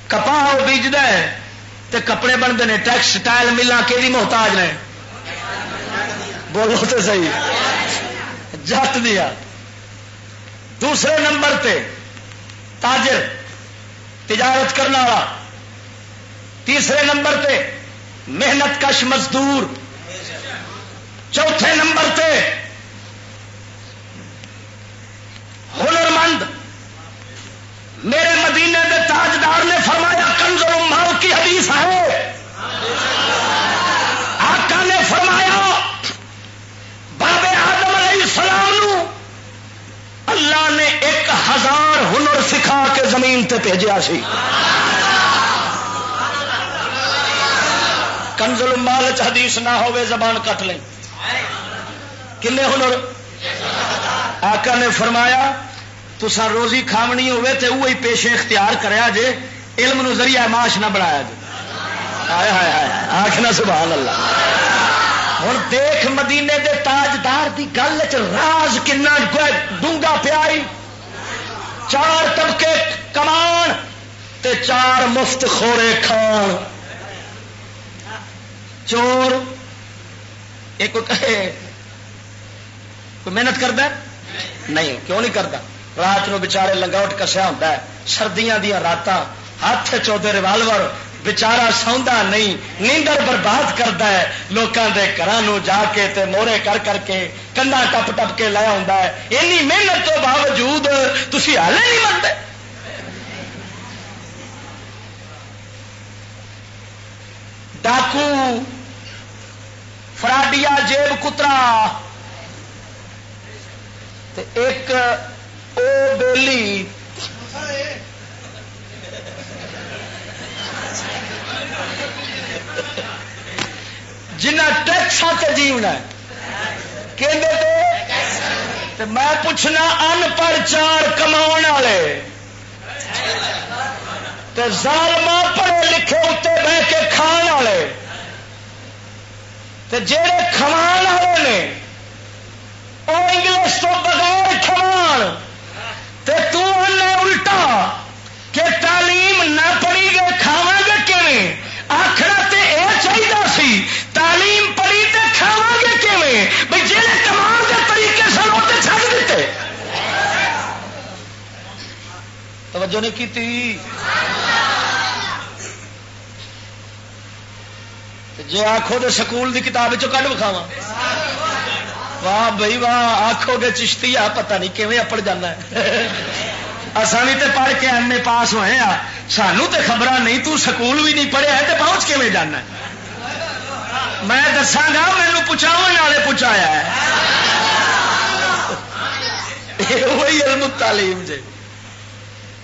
Speaker 1: کپا وہ بیجد ہے تو کپڑے بنتے ہیں ٹیکسٹائل ملا کہ محتاج نے بولو تو صحیح جت دیا دوسرے نمبر پہ تاجر تجارت کرنے والا تیسرے نمبر پہ محنت کش مزدور چوتھے نمبر پہ ہنر مند میرے مدینے کے تاجدار نے فرمایا، کنزل مال کی حدیث ہے۔ آقا نے فرمایا بابے آدم علیہ السلام اللہ نے ایک ہزار ہنر سکھا کے زمین تے بھیجا سی۔ کنزل مال حدیث نہ ہوئے، زبان کٹ لیں۔ کنے ہنر آقا نے فرمایا تسا روزی کھاونی ہوئے تے وہی پیشے اختیار کریا جے، علم نو ذریعہ معاش نہ بنایا جے۔ ہائے ہائے ہائے آخنا سبحان اللہ۔ ہوں دیکھ مدینے دے تاجدار دی گل چ راز کنا ڈونگا پیائی چار طبقے کمان تے چار مفت خورے کھان۔ چور، ایک کوئی محنت کرتا نہیں، کیوں نہیں کرتا؟ رات نو بچارے لنگاؤٹ کسیا ہوتا ہے، سردیاں دیا رات ہاتھ چودے ریوالور بچارا سوندا نہیں، نیندر برباد کرتا ہے لوگوں کے گھر جا کے تے مورے کر کر کے کنڈا ٹپ ٹپ کے لیا ہوں اینی محنت تو باوجود تھی ہالے نہیں منتے ڈاکو، فراڈیا جیب کترا ایک او بیلی۔ جنہ ٹیکس جیونا کہ میں پوچھنا ان پڑھ چار کما والے۔ ظالما پڑھے لکھے اتنے بہ کے کھان والے۔ جڑے کمان والے نے وہ انگلش تو بغیر کھوان۔ تے تو کمان الٹا کہ تعلیم نہ پڑھی گے کھاوا گے کیون آخر تے یہ چاہیے سی، تعلیم پڑھی تے کھاوا گے کیون بھائی جہے کمان کے طریقے سن وہ چھڈ دیتے۔ توجہ نہیں کی جی آخو تو سکول کی کتاب کھ بکھاوا واہ بھائی واہ آخو گے چشتی آ پتا نہیں کیون اپڑ جانا اصا بھی تو پڑھ کے ایم اے پاس ہوئے آ سانو تو خبر نہیں، تو سکول بھی نہیں پڑھیا تو پہنچ کیون جانا میں دساگا مینو پہنچاؤ والے پہنچایا وہی علم تعلیم جی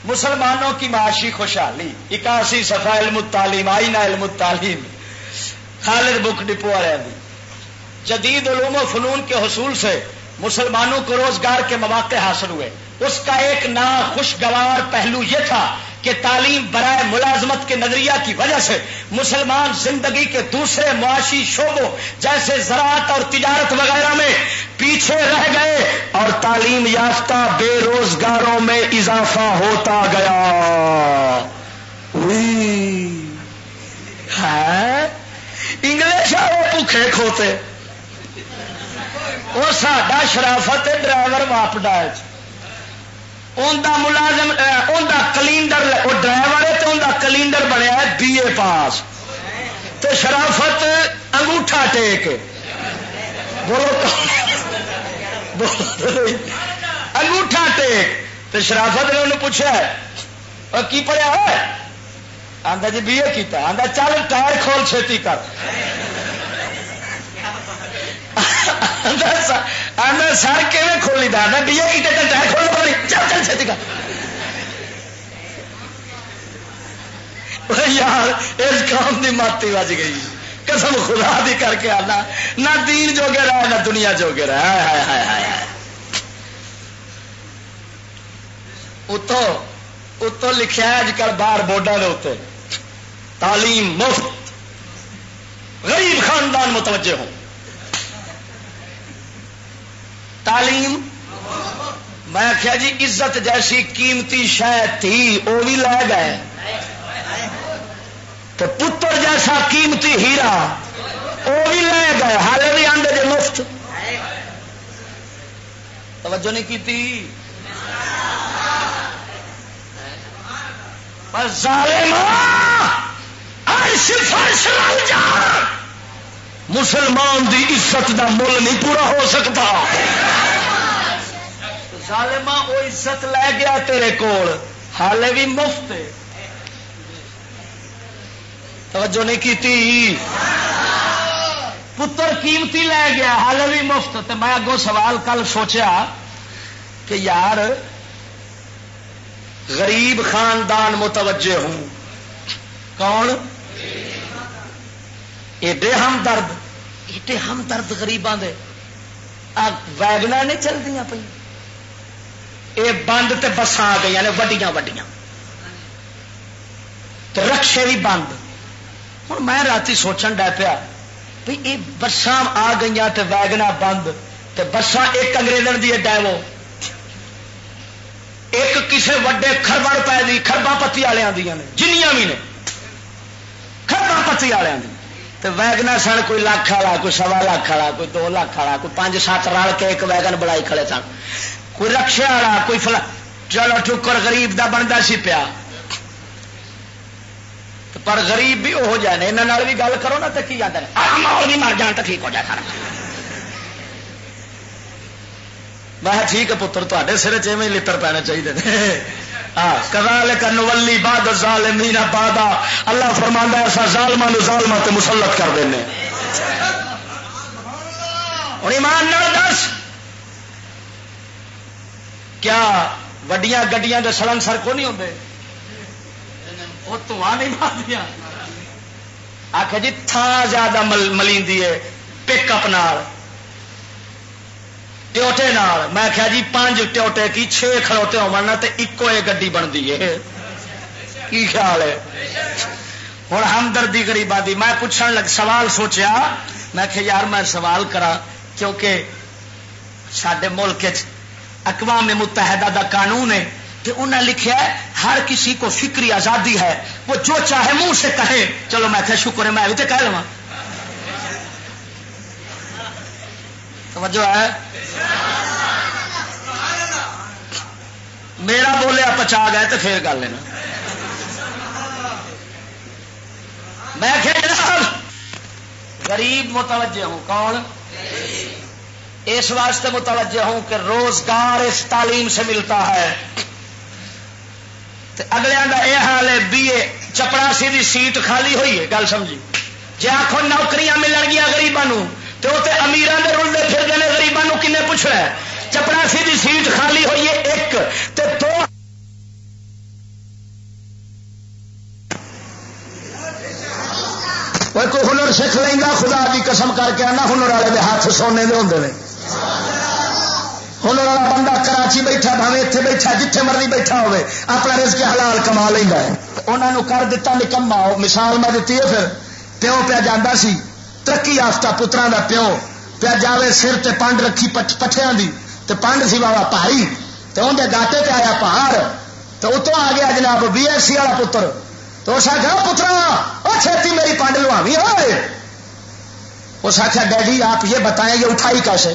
Speaker 1: مسلمانوں کی معاشی خوشحالی، اکاسی صفا علم تعلیم آئینہ علم تعلیم خالد بک ڈپو والے جدید علوم و فنون کے حصول سے مسلمانوں کو روزگار کے مواقع حاصل ہوئے۔ اس کا ایک نا خوشگوار پہلو یہ تھا کہ تعلیم برائے ملازمت کے نظریہ کی وجہ سے مسلمان زندگی کے دوسرے معاشی شعبوں جیسے زراعت اور تجارت وغیرہ میں پیچھے رہ گئے اور تعلیم یافتہ بے روزگاروں میں اضافہ ہوتا گیا۔ ہاں؟ انگلش والے بھوکھے کھوتے۔ وہ ساڈا شرافت ڈرائیور واپ ڈائچ ملازم اندر کلینڈر وہ ڈرائیور ہے تو انہیں کلینڈر بنیا ہے بی اے پاس۔ تو شرافت انگوٹھا ٹیک۔ بولو انگوٹھا ٹیک۔ تو شرافت نے انہوں پوچھا کی پڑھیا ہے؟ آدھا جی بی اے کیتا آدھا چل ٹائر کھول چھتی کر۔ سر کھولی کھولی دیا بی کی ٹکٹ ہے کھول پڑی چل چل چھتی کا یار اس کام کی ماتی بج گئی قسم خدا دی کر کے آنا نہ دین جوگے رہا نہ دنیا جوگے رہا اتو اتو لکھا ہے اج کل باہر بورڈوں کے اتنے تعلیم مفت غریب خاندان متوجہ ہوں تعلیم؟ میں آخیا جی عزت جیسی قیمتی شاید تھی، وہ بھی لے گئے۔ تو پتر جیسا قیمتی ہیرا، وہ بھی لے گئے۔ ہالے بھی آدھے جی مفت۔ توجہ نہیں کی تھی مسلمان دی عزت دا مل نہیں پورا ہو سکتا۔ ظالما وہ عزت لے گیا تیرے کول، حالے بھی مفت توجہ نہیں کی پتر قیمتی لے گیا ہال بھی مفت۔ تو میں اگوں سوال کل سوچا کہ یار، غریب خاندان متوجہ ہوں۔ کون؟ ایڈے ہم درد ایڈے ہم درد گریبان دے ویگنا نہیں چل دیا پہ یہ بند تے بساں آ گئی نے، وڈیاں وڈیاں۔ رکشے بھی بند۔ ہوں میں رات سوچن ڈ پیا بھائی یہ بسان آ گئی تو ویگنا بند۔ تو بسان ایک انگریزن دی ڈیو ایک کسی وڈے خربا روپئے کی خربا پتی والوں دیا جنیاں بھی نے۔ خربا پتی والوں دی تو ویگنا سن کوئی لاکھ والا، کوئی سوا لاکھ والا، کوئی دو لاکھ والا، کوئی پانچ سات رل کے ایک ویگن بڑائی کھڑے سن۔ کوئی رکشے والا، کوئی فلا، چلو ٹکر غریب دا بنتا سی پیا۔ پر غریب بھی وہ جائے یہاں بھی گل کرو نا تو کی آتے ہیں ماحول بھی مر جان تو ٹھیک ہو جائے سارا۔ میں ٹھیک ہے پتر تے سر چی لڑ پینے چاہیے کدال کنولی باد ظالمین بادا اللہ فرمانا ایسا ظالما ظالما تے مسلط کر دینے. ہوں ایمان دس، کیا وڈیاں گڈیاں کے سڑن سر کو نہیں ہوتے وہ دھواں نہیں ماریا آخ جی تھان زیادہ مل ملی ہے، پک اپ ٹوٹے نال۔ میں آخیا جی پانچ ٹوٹے کی چھ کھڑوتے ہونا تو ایکو یہ گی بنتی ہے۔ کی خیال ہے؟ ہوں ہمدردی گریبا دی۔ میں پوچھنے لگ، سوال سوچیا، میں کہ یار میں سوال کرا کیونکہ سڈے ملک اقوام متحدہ دا قانون ہے کہ انہیں لکھا ہے، ہر کسی کو فکری آزادی ہے، وہ جو چاہے منہ سے کہے۔ چلو میں کہ شکر ہے، میں بھی تو کہہ لوا توجہ ہے؟ میرا بولیا پچا گئے تو پھر گل لینا میں غریب متوجہ ہوں، کون؟ اس واسطے متوجہ ہوں کہ روزگار اس تعلیم سے ملتا ہے۔ اگلے کا یہ حال ہے، بی اے، چپڑاسی کی سیٹ خالی ہوئی ہے، گل سمجھی۔ جی آخو نوکریاں ملن گیا گریبان تو امیران کے رلتے پھر ہیں گریبان کن پوچھنا ہے؟ چپڑاسی کی سیٹ خالی ہوئی ہے ایک تے دو کوئی ہنر سیکھ لینا خدا کی قسم کر کے آنا، ہنر والے دے ہاتھ سونے دے ہوں ہنر والا بندہ کراچی بیٹھا بھاوے اتنے بیٹھا، جتھے مرضی بیٹھا ہوے اپنا رزق حلال کما لینا ہے۔ انہوں کر دیتا نکما مثال میں دیتی ہے پھر۔ پیو پیا جانا سی۔ ترقی یافتہ پترا کا پیو پیا جاوے سر تے پنڈ رکھی پٹھیا دی۔ تے پنڈ سی بابا پہاڑی۔ تو اندر گاٹے پہ آیا پہاڑ۔ تو اتوں آ گیا جناب بی ایس سی والا پتر۔ تو اس آخیا پترا وہ چھتی میری پنڈ لواوی ہوئے اس آخیا ڈیڈی، آپ یہ بتائیں، یہ اٹھائی کیسے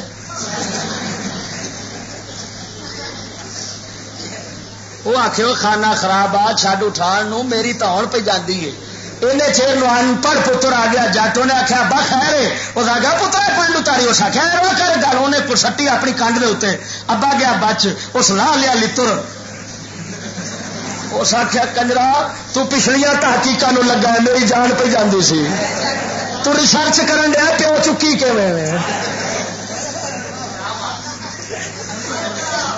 Speaker 1: وہ آخ خانہ خراب آ چڈ اٹھان میری تو آن پہ جاتی ہے۔ انہیں چیر نو پتر آ گیا جاٹوں نے آخیا با خیر وہ آ گیا پتر پنڈ اتاری اس آخیا رو کر گل انہیں سٹی اپنی کنڈ کے اتنے ابا گیا بچ اس لا لیا لر اس آخیا کنجرا تچھلیا پچھلیاں نو لگا میری جان پہ جاندی سی تو ریسرچ کرن دیا پیو چکی کہ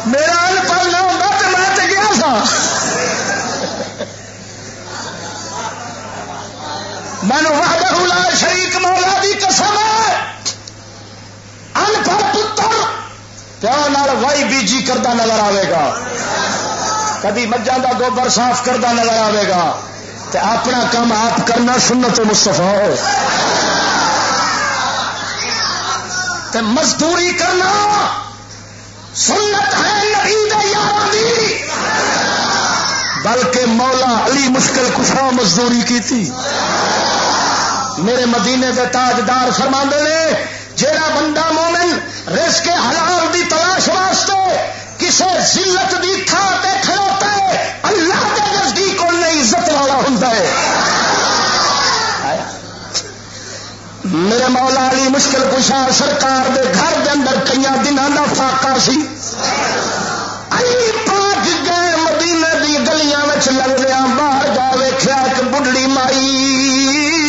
Speaker 1: میرا ان پڑھ نہ ہوتا تو میں گیا سا میں وحدہ شریک مولا دی قسم ہے۔ ان پڑھ پتر۔ پیار وائی بیجی کردہ نظر آئے گا۔ کدی مجھا کا گوبر صاف کردہ نظر آئے گا۔ تے اپنا کام آپ کرنا سنت مستفا تے مزدوری کرنا سنت ہے نبی دی۔ بلکہ مولا علی مشکل کشا مزدوری کی تھی میرے مدینے کے تاجدار فرما نے، جیڑا بندہ مومن رس کے حلال دی تلاش واسطے کسے ذلت دی تھان پہ کھڑوتا ہے، اللہ کے نزدیک انہیں عزت والا ہوں میرے مولا علی مشکل کشا سرکار دے گھر دے اندر کئی دنوں کا فاقا سی۔ علی پاک گئے مدینے دی گلیاں لگ رہا باہر جا ویخیا ایک بڑھڑی مائی۔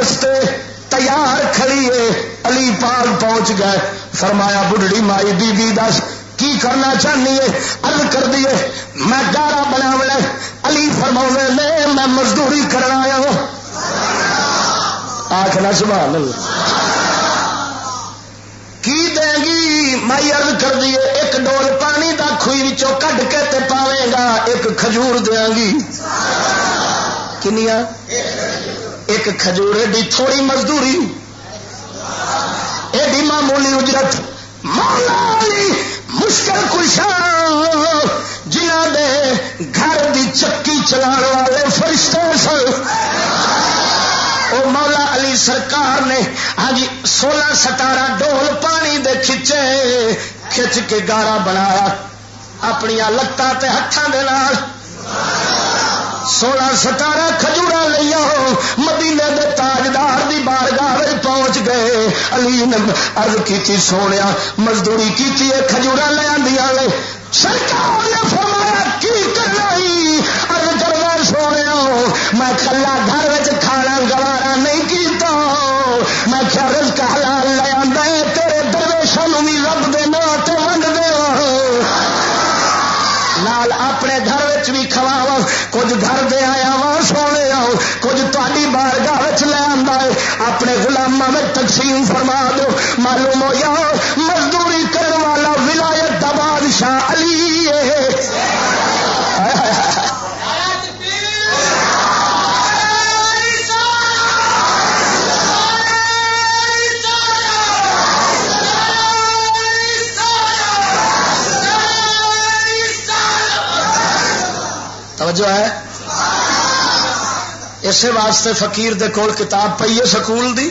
Speaker 1: واسطے تیار کھڑی ہے، علی پال پہنچ گئے۔ فرمایا بڑھڑی مائی بی بی دس، کی کرنا چاہنی ہے؟ ارد کر دیے میں گارا بنا علی فرما لے، میں مزدوری کرنا آیا ہوں۔ آخنا سبحان اللہ۔ کی دے گی؟ مائی ارد کر دیے ایک ڈول پانی دا خوئی کڈ کے تے پاوے گا، ایک کھجور دیا گی۔ کنیا ایک کھجور، ایڈی تھوڑی مزدوری۔ ایڈی معمولی اجرت۔ مشکل کشا۔ جنہ دے گھر دی چکی چلا والے فرشتے سن۔ وہ مولا علی سرکار نے ہاں جی، سولہ ستارہ ڈول پانی دے کھچے کھچ کے گارا بنایا۔ اپنی لتان ہاتھوں کے سولہ ستارہ کھجورا لیا مدینے دے تاجدار دی بارگاہ پہنچ گئے۔ علی نے ارد کی سونے مزدوری کی کھجورا لے آدیا نے سرکار نے فرمایا، کی کرنا ارد کرنا سونے میں کلا گھر کھانا گوارا نہیں کیتا۔ میں کیا رزق حلال لے آدھا گھر بھی کھواوا کچھ گھر دے آیا وا سونے آؤ کچھ تاری بارگاہ لے آئے اپنے گلاموں میں تقسیم فرما دو معلوم ہو جاؤ توجہ ہے؟ اسی واسطے فقیر دے کول کتاب پی ہے سکول دی۔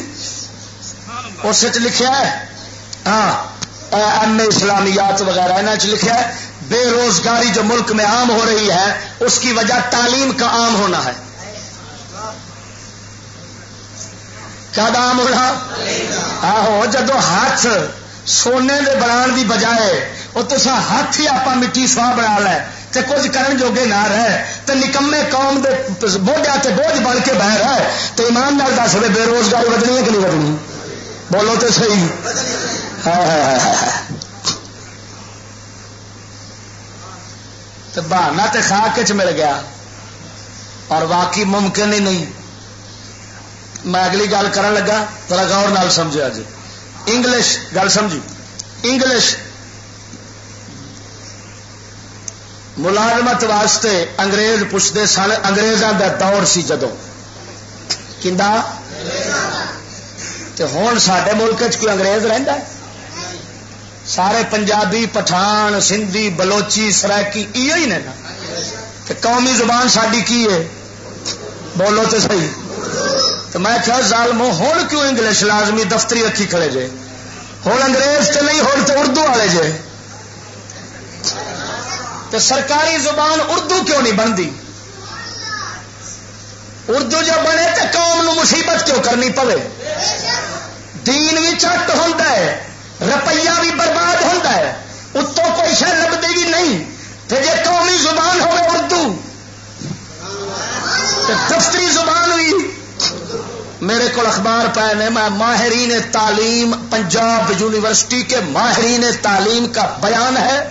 Speaker 1: اس لکھا ہے ہاں ایم اے اسلامیات وغیرہ انہیں لکھا ہے، بے روزگاری جو ملک میں عام ہو رہی ہے، اس کی وجہ تعلیم کا عام ہونا ہے۔ کیا عام ہونا؟ آہو، جدو ہاتھ سونے دے بنان دی بجائے وہ تو ہاتھ ہی آپ مٹی سواہ بنا لے۔ تے کچھ کرن جوگے نہ رہے، تے نکمے قوم دے بوجھا تے بوجھ بن کے بہ رہے۔ تے ایمان نال دس دے بے روزگاری ودنی ہے کہ نہیں ودنی بولو تے صحیح۔ تو بہانا تے خا کے مل گیا۔ اور واقعی ممکن ہی نہیں۔ میں اگلی گل کرن لگا، ذرا غور نال سمجھا جی انگلش، گل سمجھی؟ انگلش ملازمت واسطے انگریز پوچھتے سن اگریزوں کا دور سی جدو ہوں سڈے ملک کوئی انگریز رہتا ہے؟ سارے پنجابی، پٹھان، سندھی، بلوچی سرائکی یہ ہی نا۔ قومی زبان ساری کی ہے؟ بولو تو صحیح۔ تو میں کیا ظالمو ہوں کیوں انگلش لازمی دفتری رکھی کھڑے جے؟ ہوں انگریز تو نہیں ہوں تو اردو والے جے۔ تو سرکاری زبان اردو کیوں نہیں بنتی؟ اردو جو بنے تو قوم نو مصیبت کیوں کرنی پوے؟ دین بھی چٹ ہوتا ہے، روپیہ بھی برباد ہوتا ہے، اتوں کوئی شہ لبتی بھی نہیں۔ تو جی قومی زبان ہوئے اردو تو دفتری زبان بھی۔ میرے کو اخبار پائے نے میں ماہرین تعلیم پنجاب یونیورسٹی کے ماہرین تعلیم کا بیان ہے۔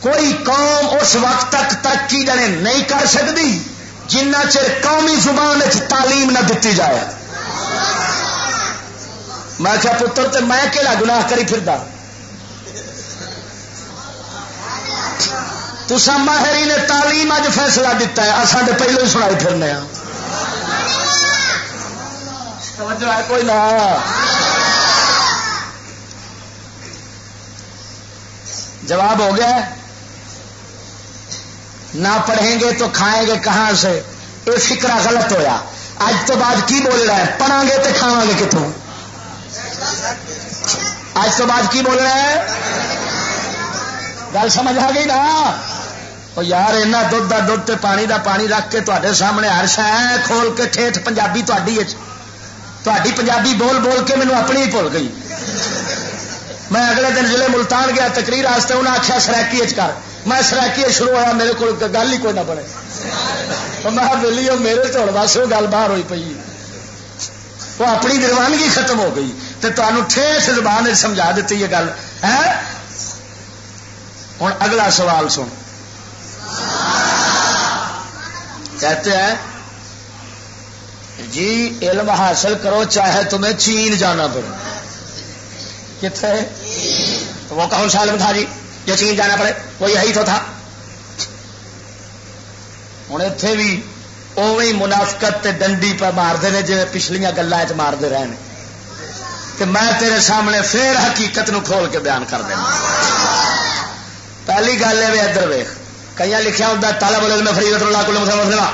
Speaker 1: کوئی قوم اس وقت تک ترقی جنے نہیں کر سکتی جنہ چر قومی زبان تعلیم نہ دیتی جائے۔ میں کیا پتر، تے میں کہڑا گناہ کری پھر تسا ماہرین تعلیم اج فیصلہ دیتا ہے اصل تو پہلو ہی سنائی پھرنے ہاں۔ توجہ ہے کوئی نہ۔ جواب ہو گیا نہ پڑھیں گے تو کھائیں گے کہاں سے؟ یہ فکرا غلط ہویا۔ اج تو بعد کی بول رہا ہے؟ پڑھا گے تو کھاوا گے کتوں اج تو بعد کی بول رہا ہے؟ گل سمجھ آ گئی نا؟ یار، اینا دھد کا دھد پانی دا پانی رکھ کے تے سامنے ہر شہ کھول کے ٹھیٹ پنجابی تھی تھی پنجابی بول بول کے مینو اپنی ہی بھول گئی۔ میں اگلے دن ضلع ملتان گیا، تقریر واسطے انہیں آخیا سرکی کر۔ میں سرکی شروع ہوا میرے کو گل ہی کوئی نہ بنے۔ میں بولی میرے تو بس وہ گل باہر ہوئی پی وہ اپنی روانگی ختم ہو گئی۔ تو تمہیں ٹھیس زبان سمجھا دیتی یہ گل۔ ہے ہوں اگلا سوال سن۔ کہتے ہیں جی علم حاصل کرو، چاہے تمہیں چین جانا پڑے۔ کتنے وہ کون سا علم تھا جی۔ جو چین جانا پڑے، وہ یہی تو تھا۔ ہوں اتے بھی اوی منافقت ڈنڈی پہ مارتے ہیں جی پچھلیا گلوں چ مارتے رہے ہیں کہ میں تیرے سامنے پھر حقیقت نو کھول کے بیان کر دینا۔ پہلی گل ہے ادھر ویخ کئی لکھا ہوتا تالا بولے میں فریدت اللہ کل مسلم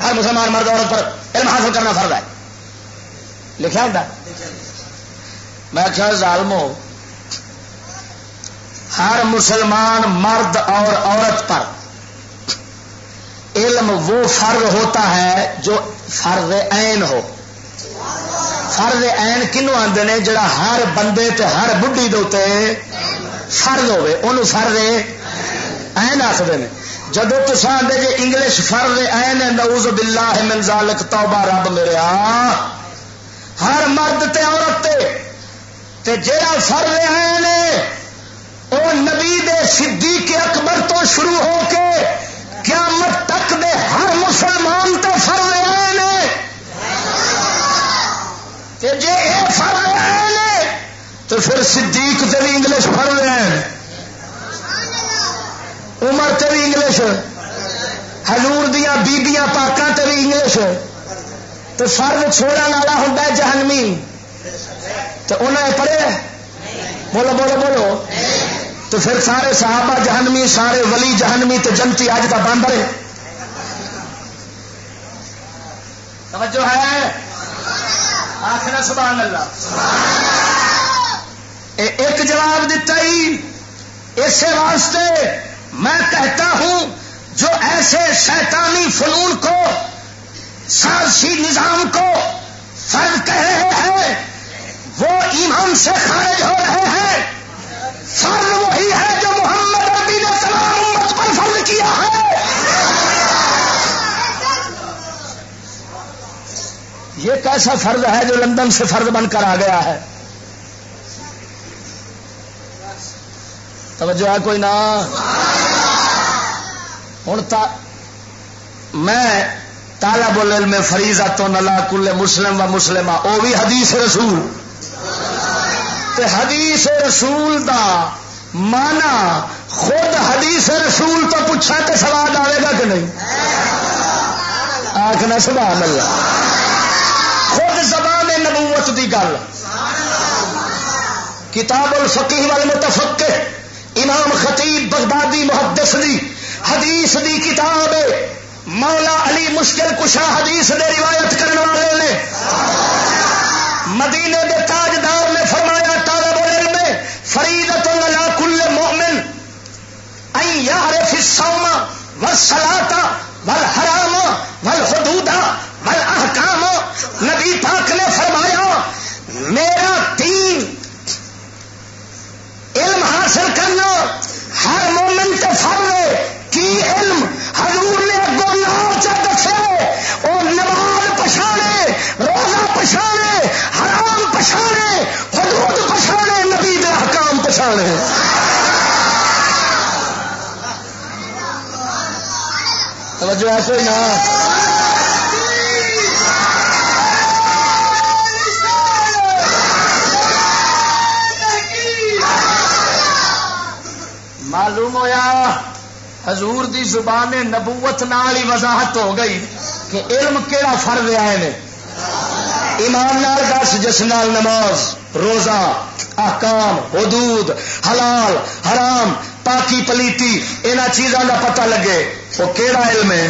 Speaker 1: ہر مسلمان مرد عورت پر علم حاصل کرنا فرض ہے۔ لکھا ہوتا میں کیا ظالم ہو ہر مسلمان مرد اور عورت پر۔ علم وہ فرض ہوتا ہے جو فرض عین ہو۔ فرض عین کنو آتے ہیں جڑا ہر بندے تے ہر بڑھی دے فرض ہوے انہوں فرض این آخر نے۔ جب تصا آدھے جی انگلش فرض این نعوذ باللہ من ذالک، توبہ رب میرے ہر مرد تے عورت تے تے جیڑا فرض این او نبی دے صدیق اکبر تو شروع ہو کے قیامت تک دے ہر مسلمان تے فرض این تے جے اے فرض تو پھر صدیق تے بھی انگلش فرض این عمر تے بھی انگلش ہزور دیا بیبیاں پاکاں تے بھی انگلش۔ تو فرد چھوڑا والا ہوں جہنمی۔ تو انہیں پڑھے بولو بولو بولو۔ تو پھر سارے صحابہ جہنمی، سارے ولی جہنمی تو جنتی اج کا بند رہے توجہ ہے؟ آخر سبحان اللہ۔ ایک جواب دیتا ہی اسی واسطے میں کہتا ہوں، جو ایسے شیطانی فنون کو، سازشی نظام کو فرض کہہ رہے ہیں، وہ ایمان سے خارج ہو رہے ہیں۔ فرض وہی ہے جو محمد عربی نے تمام امت پر فرض کیا ہے۔ یہ کیسا فرض ہے جو لندن سے فرض بن کر آ گیا ہے؟ توجہ ہے کوئی نہ ہوں میں تالا بول میں فریضا تو نلا کل مسلم و مسلم وہ بھی حدیث رسول۔ تے حدیث رسول دا مانا خود حدیث رسول تو پوچھا تو سوال آئے گا کہ نہیں؟ آخنا سبحان اللہ۔ خود زبان نبوت دی گل۔ کتاب الفقی والے متفقے امام خطیب بغدادی محدث دی حدیث دی کتاب مولا علی مشکل کشا حدیث دے روایت کرنے والے نے۔ مدینے دے تاجدار نے فرمایا طالب العلم فریدت اللہ کل مومن این یعرف الصوم والصلاة والحرام والحدود والاحکام نبی پاک نے فرمایا، میرا تین علم حاصل کرنا ہر مومن کے فرض کی توجہ ایسے نا معلوم ہویا حضور دی زبان نبوت نال ہی وضاحت ہو گئی کہ علم کیڑا فرض آئے نے ایمان نال دس، جس نال نماز، روزہ، احکام، حدود، حلال، حرام، پاکی پلیتی ان چیزوں کا پتہ لگے۔ وہ کیڑا علم ہے؟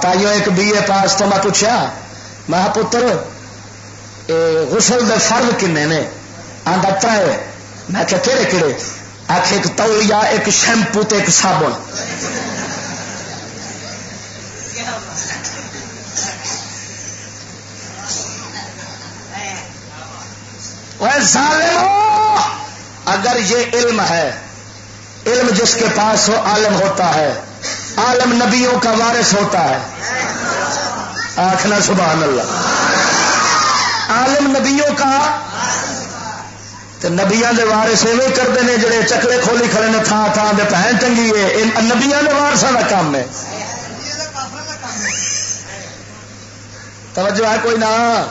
Speaker 1: تائیوں ایک بی اے پاس تو میں پوچھا، میں پتر غسل دے فرض کنے نے؟ آدھا تر میں کیا کہڑے کہڑے آخ ایک تولیا ایک شیمپو تے ایک صابن۔ اگر یہ علم ہے علم جس کے پاس ہو، عالم ہوتا ہے۔ عالم نبیوں کا وارث ہوتا ہے۔ آخنا سبحان اللہ۔ عالم نبیوں کا۔ نبیا کے وارس ایویں کرتے ہیں جڑے چکلے کھولی کھڑے نے تھان تھان دے پہن چنگی ہے۔ نبیا کے وارسوں کا کام ہے۔ توجہ ہے کوئی نہ۔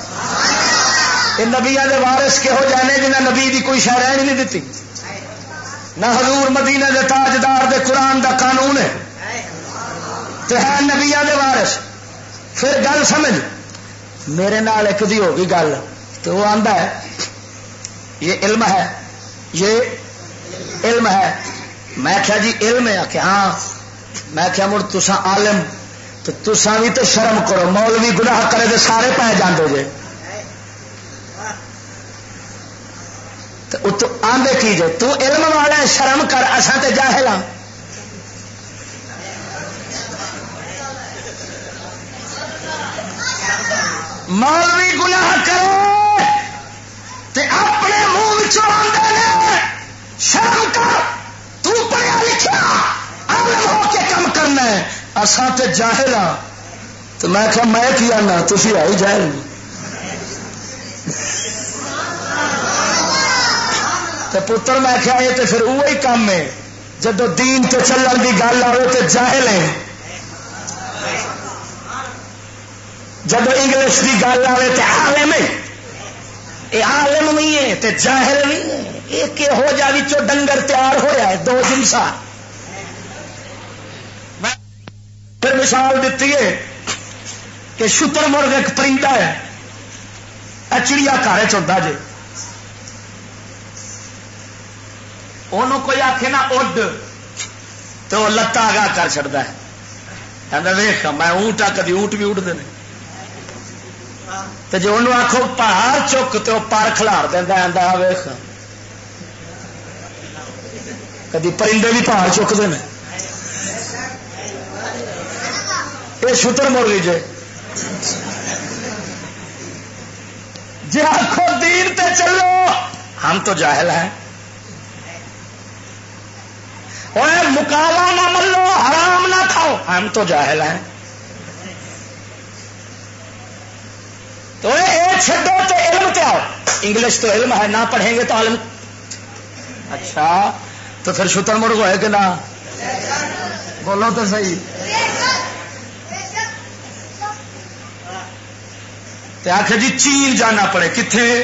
Speaker 1: نبیا کے وارس کہو جانے جنہیں نبی دی کوئی شہ رہن نہیں دیتی۔ نہ حضور مدینہ دے تاجدار دے قرآن دا قانون ہے۔ تو ہے نبیا دے وارس پھر گل سمجھ۔ میرے نال ایک دی ہوگی گل۔ تو وہ آندا ہے، یہ علم ہے۔ یہ علم ہے۔ میں کیا جی علم ہے۔ کہ ہاں۔ میں کیا مڑ تسا عالم۔ تو تسا بھی تو شرم کرو۔ مولوی گناہ کرے تو سارے پہ جانے جے۔ تو آدھے کی جے تو علم والا شرم کر اصا تو جاہل ہاں۔ مولوی گناہ کرو تے اپنے منہ آدھے شرم کر، تو پڑھیا لکھا عالم ہو کے کم کرنا ہے۔ اصا تے جاہل ہاں۔ تو میں کہ میں کی آنا تھی آئی جاہل تو پتر میں کیا یہ تو پھر وہی کام ہے۔ جب دین تو چلن کی گل آئے تو جاہل ہے جب انگلش کی گل آئے تو عالم ہے یہ عالم نہیں ہے، تے جاہل نہیں ہے۔ ایک ہو جا چو ڈنگر تیار ہوا ہے، دو جنسا پھر مثال دیتی ہے کہ شتر مرغ ایک پرندہ ہے۔ چڑیا گھر چلتا جی انہوں کوئی آخ نا، اڈ۔ تو لتا آگاہ کر چڑتا ہے۔ ویخ میں اونٹ آ کدی اونٹ بھی اڈتے ہیں تو جی انہوں آخو پہاڑ چک تو پر کھلار دینا ویخ کدی پرندے بھی پہاڑ چکتے ہیں یہ شتر مرغی جی جی آخو دین تے چلو۔ ہم تو جاہل ہیں۔ مکالا نہ ملو، حرام نہ کھاؤ۔ ہم تو جاہل ہیں۔ تو اے چھڈو تو علم کیا ہو انگلش تو علم ہے، نہ پڑھیں گے تو عالم اچھا تو پھر شتر مرغ ہے کہ نہ؟ بولو تو صحیح۔ آخ جی چین جانا پڑے۔ کتنے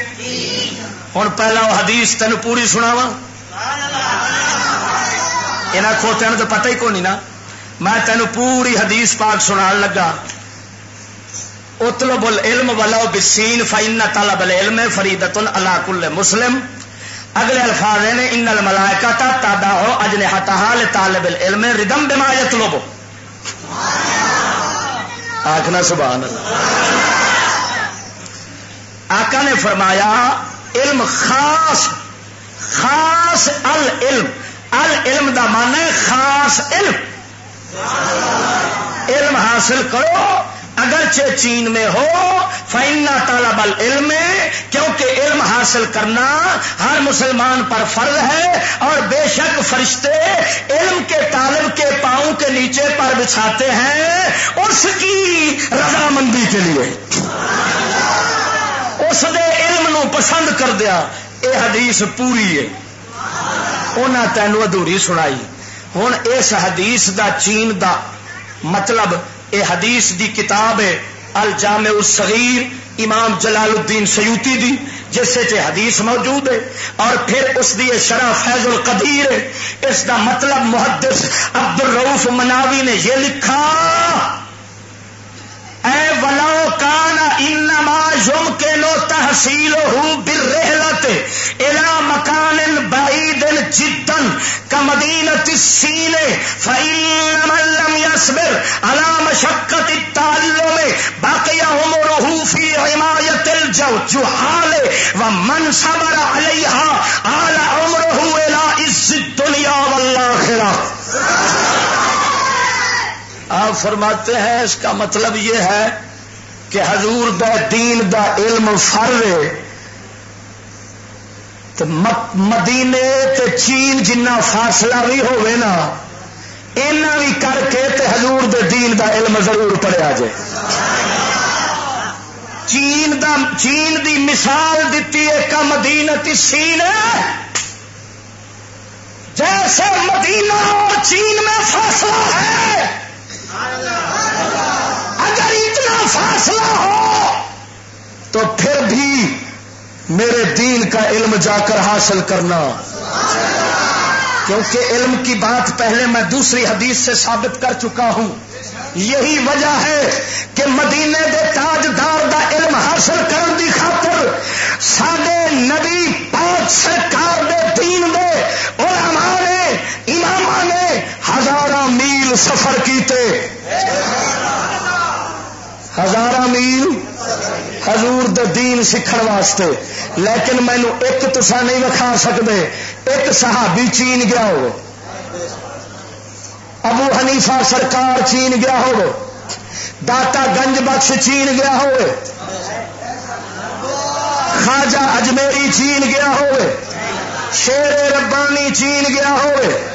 Speaker 1: ہوں پہلا وہ حدیث تین پوری سناوا یہاں کھوتیا تو پتہ ہی کون نا میں تینوں پوری حدیث پاک سنا لگا اطلب العلم ولو بسین فائن طلب العلم فریدت اللہ کل مسلم اگلے الفاظ نے ان الملائکہ تا تادا ہو اجن حال طالب العلم ردم بما یطلب آخنا سبحان اللہ آقا نے فرمایا علم خاص خاص العلم العلم دا مانا ہے خاص علم۔ علم حاصل کرو۔ اگرچہ چین میں ہو فائنا طالب علم کیونکہ علم حاصل کرنا ہر مسلمان پر فرض ہے اور بے شک فرشتے علم کے طالب کے پاؤں کے نیچے پر بچھاتے ہیں اس کی رضامندی کے لیے۔ اس دے علم نو پسند کر دیا۔ یہ حدیث پوری ہے۔ انہیں تینوں ادھوری سنائی۔ ہوں اس حدیث دا چین دا مطلب اے حدیث دی کتاب ہے، الجامع الصغیر امام جلال الدین سیوتی دی، جس سے حدیث موجود ہے۔ اور پھر اس دی شرح فیض القدیر ہے۔ اس دا مطلب محدث عبد الروف مناوی نے یہ لکھا۔ اے ولو کان انما یم کے لو یمکن تحصیلہ بالرحلت الى مکان بعید جدا كمدینۃ السین فإن من لم يصبر على مشقة التعلم بقي عمره في حماية الجهال ومن صبر عليها آل عمره الى عز الدنيا والآخرة آپ فرماتے ہیں، اس کا مطلب یہ ہے کہ حضور دا دین دا علم تو مدینے تے چین جنہ فاصلہ بھی ہوئے نا، اینا بھی کر کے تے حضور دے دین دا علم ضرور پڑیا جائے۔ چین دا، چین دی مثال دیتی ہے کا مدینہ سین جیسے مدینہ اور چین میں فاصلہ ہے۔ اگر اتنا فاصلہ ہو تو پھر بھی میرے دین کا علم جا کر حاصل کرنا۔ کیونکہ علم کی بات پہلے میں دوسری حدیث سے ثابت کر چکا ہوں۔ یہی وجہ ہے کہ مدینے دے تاجدار دا علم حاصل کرن دی خاطر سڈے نبی پاک سرکار دے دین دے علماء نے امام نے ہزارہ میل سفر کیتے۔ ہزارہ میل حضور دے دین سیکھن واسطے۔ لیکن مینو ایک تسا نہیں وکھا سکتے ایک صحابی چین گیا ہو ابو حنیفہ سرکار چین گیا ہو داتا گنج بخش چین گیا ہو خواجہ اجمیری چین گیا ہو شیر ربانی چین گیا ہو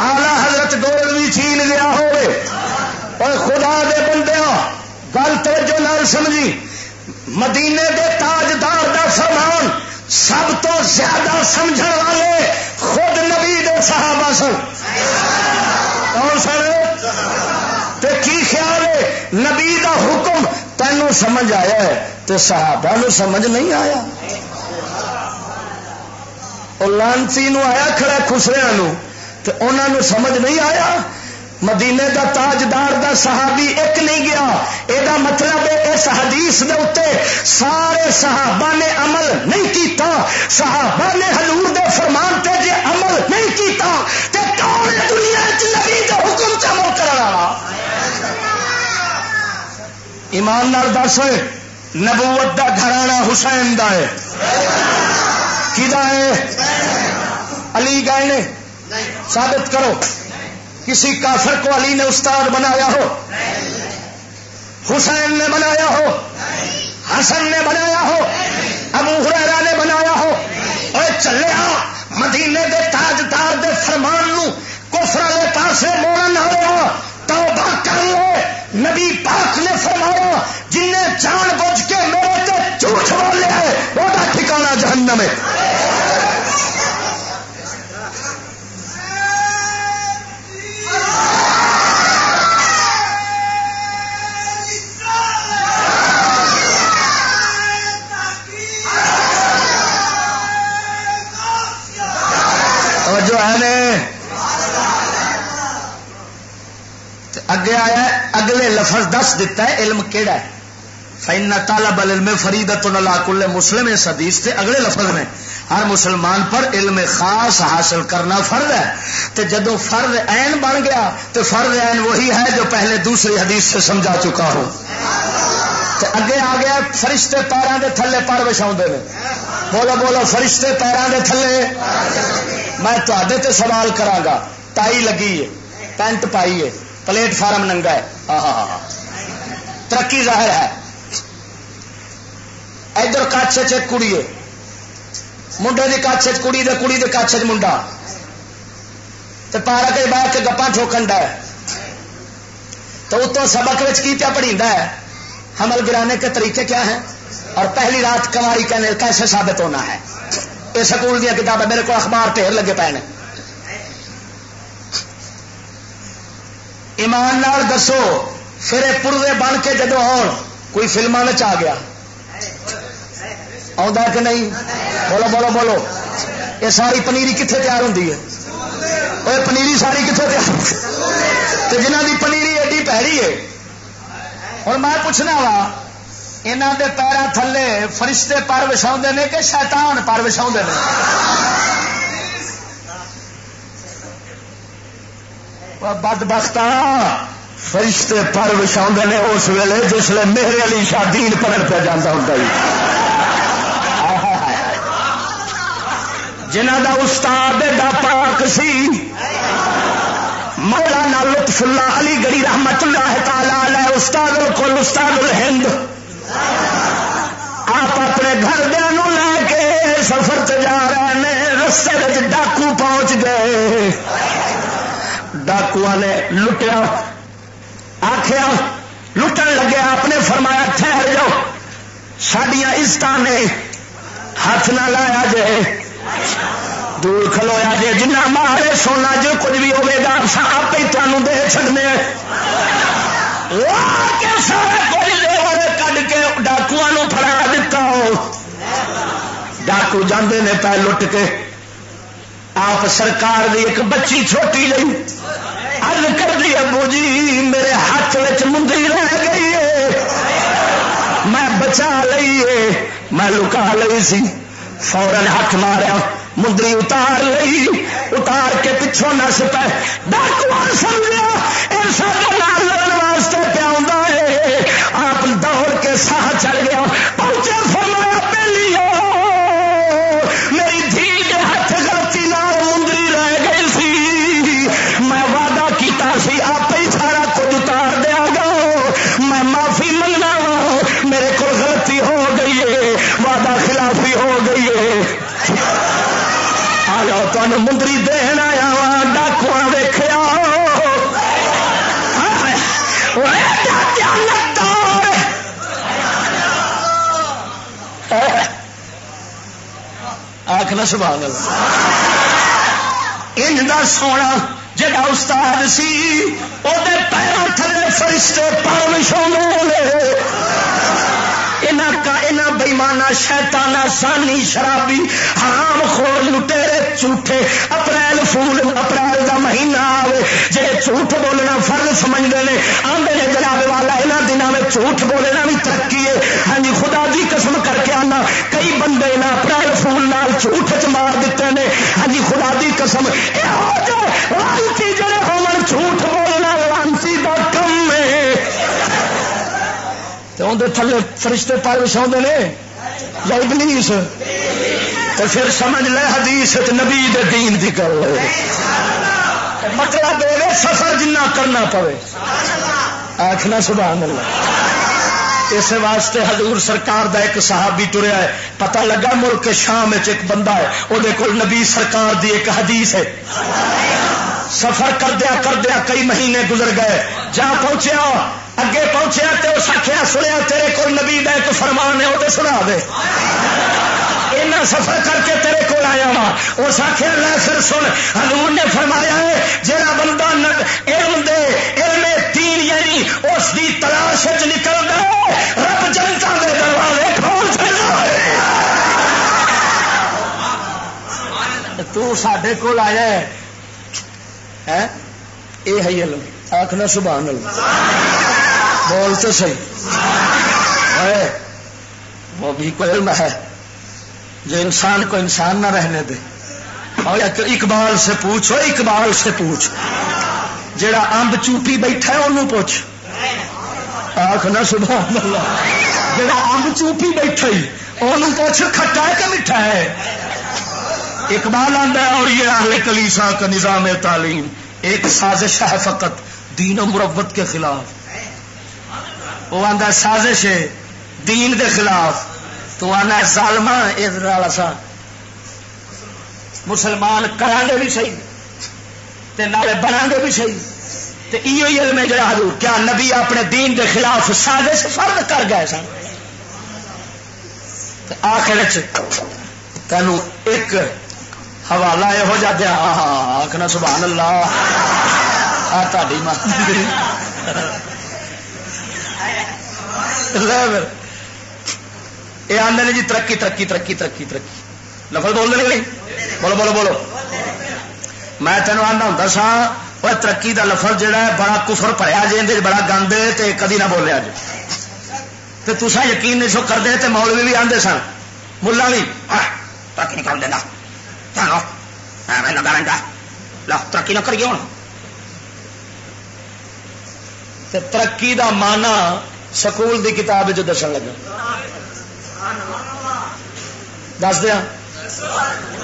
Speaker 1: آلہ حضرت گولوی چین گیا ہو اور خدا دے بندے گل توجہ نال سمجھی۔ مدینے دے تاجدار دا فرمان سب تو زیادہ سمجھ والے خود نبی دے صحابہ سن۔ کون سن؟ تے کی خیال ہے؟ نبی دا حکم تینوں سمجھ آیا ہے تے صحابہ نو سمجھ نہیں آیا۔ لانسی نو آیا کھڑا خسریا نو۔ تو انہوں سمجھ نہیں آیا؟ مدینے دا تاجدار دا صحابی ایک نہیں گیا۔ یہ مطلب ہے اس حدیث دے اتنے سارے صحابہ نے عمل نہیں کیتا۔ صحابہ نے حضور دے فرمان تے جے عمل نہیں کیتا تے کون دنیا نبی دے حکم سے عمل کرا ایمان نال دس نبوت دا گھرانا حسین دا ہے۔ کدا ہے؟ علی گئے نے۔ ثابت کرو، کسی کافر کو علی نے استاد بنایا ہو، حسین نے بنایا ہو، حسن نے بنایا ہو، ابو حریرا نے بنایا ہو اور چلے مدینے دے تاجدار دے فرمان نو، کفر والے پاسے موڑ نہ ہوا توبہ کر لے۔ نبی پاک نے فرمایا جن نے جان بوجھ کے میرے تے جھوٹ بولے ہے وہ ٹھکانا جہنم ہے۔ جو اگے آیا اگلے لفظ دس دتا ہے، علم کہڑا ہے؟ فائن تالا بل علم فرید اللہ کل مسلم اس حدیث سے اگلے لفظ میں۔ ہر مسلمان پر علم خاص حاصل کرنا فرض ہے۔ تو جدو فرض عین بن گیا تو فرض عین وہی ہے جو پہلے دوسری حدیث سے سمجھا چکا ہو تو اگے آ گیا، فرشتے پیروں کے تھلے پر بچھا بولو بولو، فرشتے پیروں کے تھلے۔ میں تے سوال کرا ٹائی لگی ہے، پینٹ پائی ہے، پلیٹ فارم ننگا ہے۔ ہاں ترقی ظاہر ہے۔ ادھر کچھ کڑی ہے۔ منڈے کی کچھ کڑی دے کڑی دے کچھ منڈا تو پارک بہ کے گپا ٹھوکن ڈا تو اتوں سبق کی پیا پڑھی ہے حمل گرانے کے طریقے کیا ہیں اور پہلی رات کماری کہنے کیسے ثابت ہونا ہے یہ سکول دیا کتابیں میرے کو اخبار ٹھیر لگے پے نے ایمان نال دسو پھر پورے بن کے جدو آن کوئی فلما آ گیا کہ نہیں؟ بولو بولو بولو۔ یہ ساری پنیری کتنے تیار ہوتی ہے؟ وہ پنیری ساری کتنے تیار تو جنہ کی پنیری ایڈی پیڑی ہے۔ ہوں میں پوچھنا وا یہاں کے پیروں تھلے فرشتے پر وچھا نے کہ شیطان پر وچھا نے؟ بد بخت فرشتے پر وچھا نے اس ویلے جس ویلے میرے علی شادی پڑھ پہ جانا ہوں جنہ دا استاد دا پاک سی۔ مولانا لطف اللہ علی گڑی رحمت اللہ تعالی استاد الکل استاد الہند۔ آپ اپنے گھر دیا لے کے سفر جا رہے ہیں رستے ڈاکو پہنچ گئے۔ ڈاکو نے لٹیا۔ آخیا لٹن لگے، آپ نے فرمایا، ٹھہر جاؤ۔ سڈیا عزت نے ہاتھ نہ لایا جائے دور کھلویا جی جنا مارے سونا جو کچھ بھی ہوے گا آپ ہی تمہیں دے چڑنے سارا کچھ دے کھ کے ڈاکو فرا دتا ڈاکو جانے نے پہ لٹ کے۔ آپ سرکار دی ایک بچی چھوٹی لئی۔ ارد کر دی، ابو جی میرے ہاتھ مندری رہ گئی ہے۔ میں بچا لئی ہے، میں لکا لئی سی۔ فورن ہاتھ مارا مندری اتار لئی، اتار کے پچھوں نس پہ ڈاکو سمجھا؟ یہ سارا لال واسطے پیا آپ دوڑ کے ساہ چل گیا۔ آخنا سبحان ان کا سونا جڑا استاد سی وہ پیروں تھلے فرشتے پر شامل بےمانا شیتانا سانی شرابی حرام خور لٹیرے جھوٹے اپریل فول اپریل کا مہینہ آئے جی جھوٹ بولنا فرض سمجھتے ہیں آدھے نے جناب والا یہاں دنوں میں جھوٹ بولنا بھی ترقی ہے۔ ہاں جی خدا دی قسم کر کے آنا۔ کئی بندے نہ اپریل فول نال جھوٹ چ مار دیتے ہیں ہاں جی خدا دی قسم۔ یہ ہو جائے لانسی جڑے ہو جھوٹ بولنا لانسی کا کم ہے۔ اندر تھلے فرشتے پائے وچھا نے، یا ابلیس؟ تو پھر سمجھ لے حدیث نبی دے دین دی کر لے مطلب یہ سفر جنہ کرنا پوے۔ آخنا سبحان اللہ۔ اس واسطے حضور سرکار دا ایک صحابی ٹریا ہے۔ پتہ لگا ملک شام ایک بندہ ہے۔ وہ نبی سرکار دی ایک حدیث ہے۔ سفر کردیا کردیا کئی مہینے گزر گئے۔ جہاں پہنچیا۔ اگے پہنچیا تو اس آخیا سنیا، تیرے کو نبی دا ایک فرمان ہے وہ سنا دے۔ اینا سفر کر کے تیرے کو آیا وا۔ اس آخیا لے پھر سن۔ حضور نے فرمایا ہے جہاں بندہ علم دے، علم تین یعنی اس دی تلاش نکل گئے رب جنتا دے دروازے کھول تو سڈے کول آیا ہے۔ ہاں؟ یہ ہے علم۔ آخنا سبحان اللہ۔ بول تو صحیح۔ وہ بھی کوئی علم ہے جو انسان کو انسان نہ رہنے دے۔ اور اقبال سے پوچھو، اقبال سے پوچھ۔ جڑا امب چوپی بیٹھا ہے انہوں پوچھ۔ آخ نہ، سبحان اللہ۔ جڑا امب چوپی بیٹھا ہی انہوں پوچھ، کھٹا ہے کہ میٹھا ہے؟ اقبال آتا ہے، اور یہ اہل کلیسا کا نظام تعلیم، ایک سازش ہے فقط دین و مربت کے خلاف۔ وہ آتا سازش ہے، دین دے خلاف۔ تو آنا ظالما ادھر والا سا مسلمان کرا گے بھی صحیح، تے نالے بنا گے بھی صحیح۔ تے ایو ہی علم جڑا حضور، کیا نبی اپنے دین دے خلاف سازش فرد کر گئے سن۔ آخر تینوں ایک حوالہ یہو جا دیا۔ آخنا سبحان اللہ۔ آ تاری ماں۔ یہ آدھے نے جی ترقی ترقی ترقی ترقی ترقی۔ لفظ بول دیں نہیں؟ بولو بولو بولو۔ میں تینوں آنا ہوں سا وہ ترقی دا لفظ جہا ہے، بڑا کفر پڑیا جی بڑا گند تے کدی نہ بولیا جی تو تصا یقین نہیں سو کرتے تے مولوی بھی آتے سن۔ ملا بھی ترقی نہیں کر دینا۔ لگا رہا لو، ترقی نہ کریے ہوں ترقی دا مانا سکول دی کتاب جو دسن لگا۔ دس دیا۔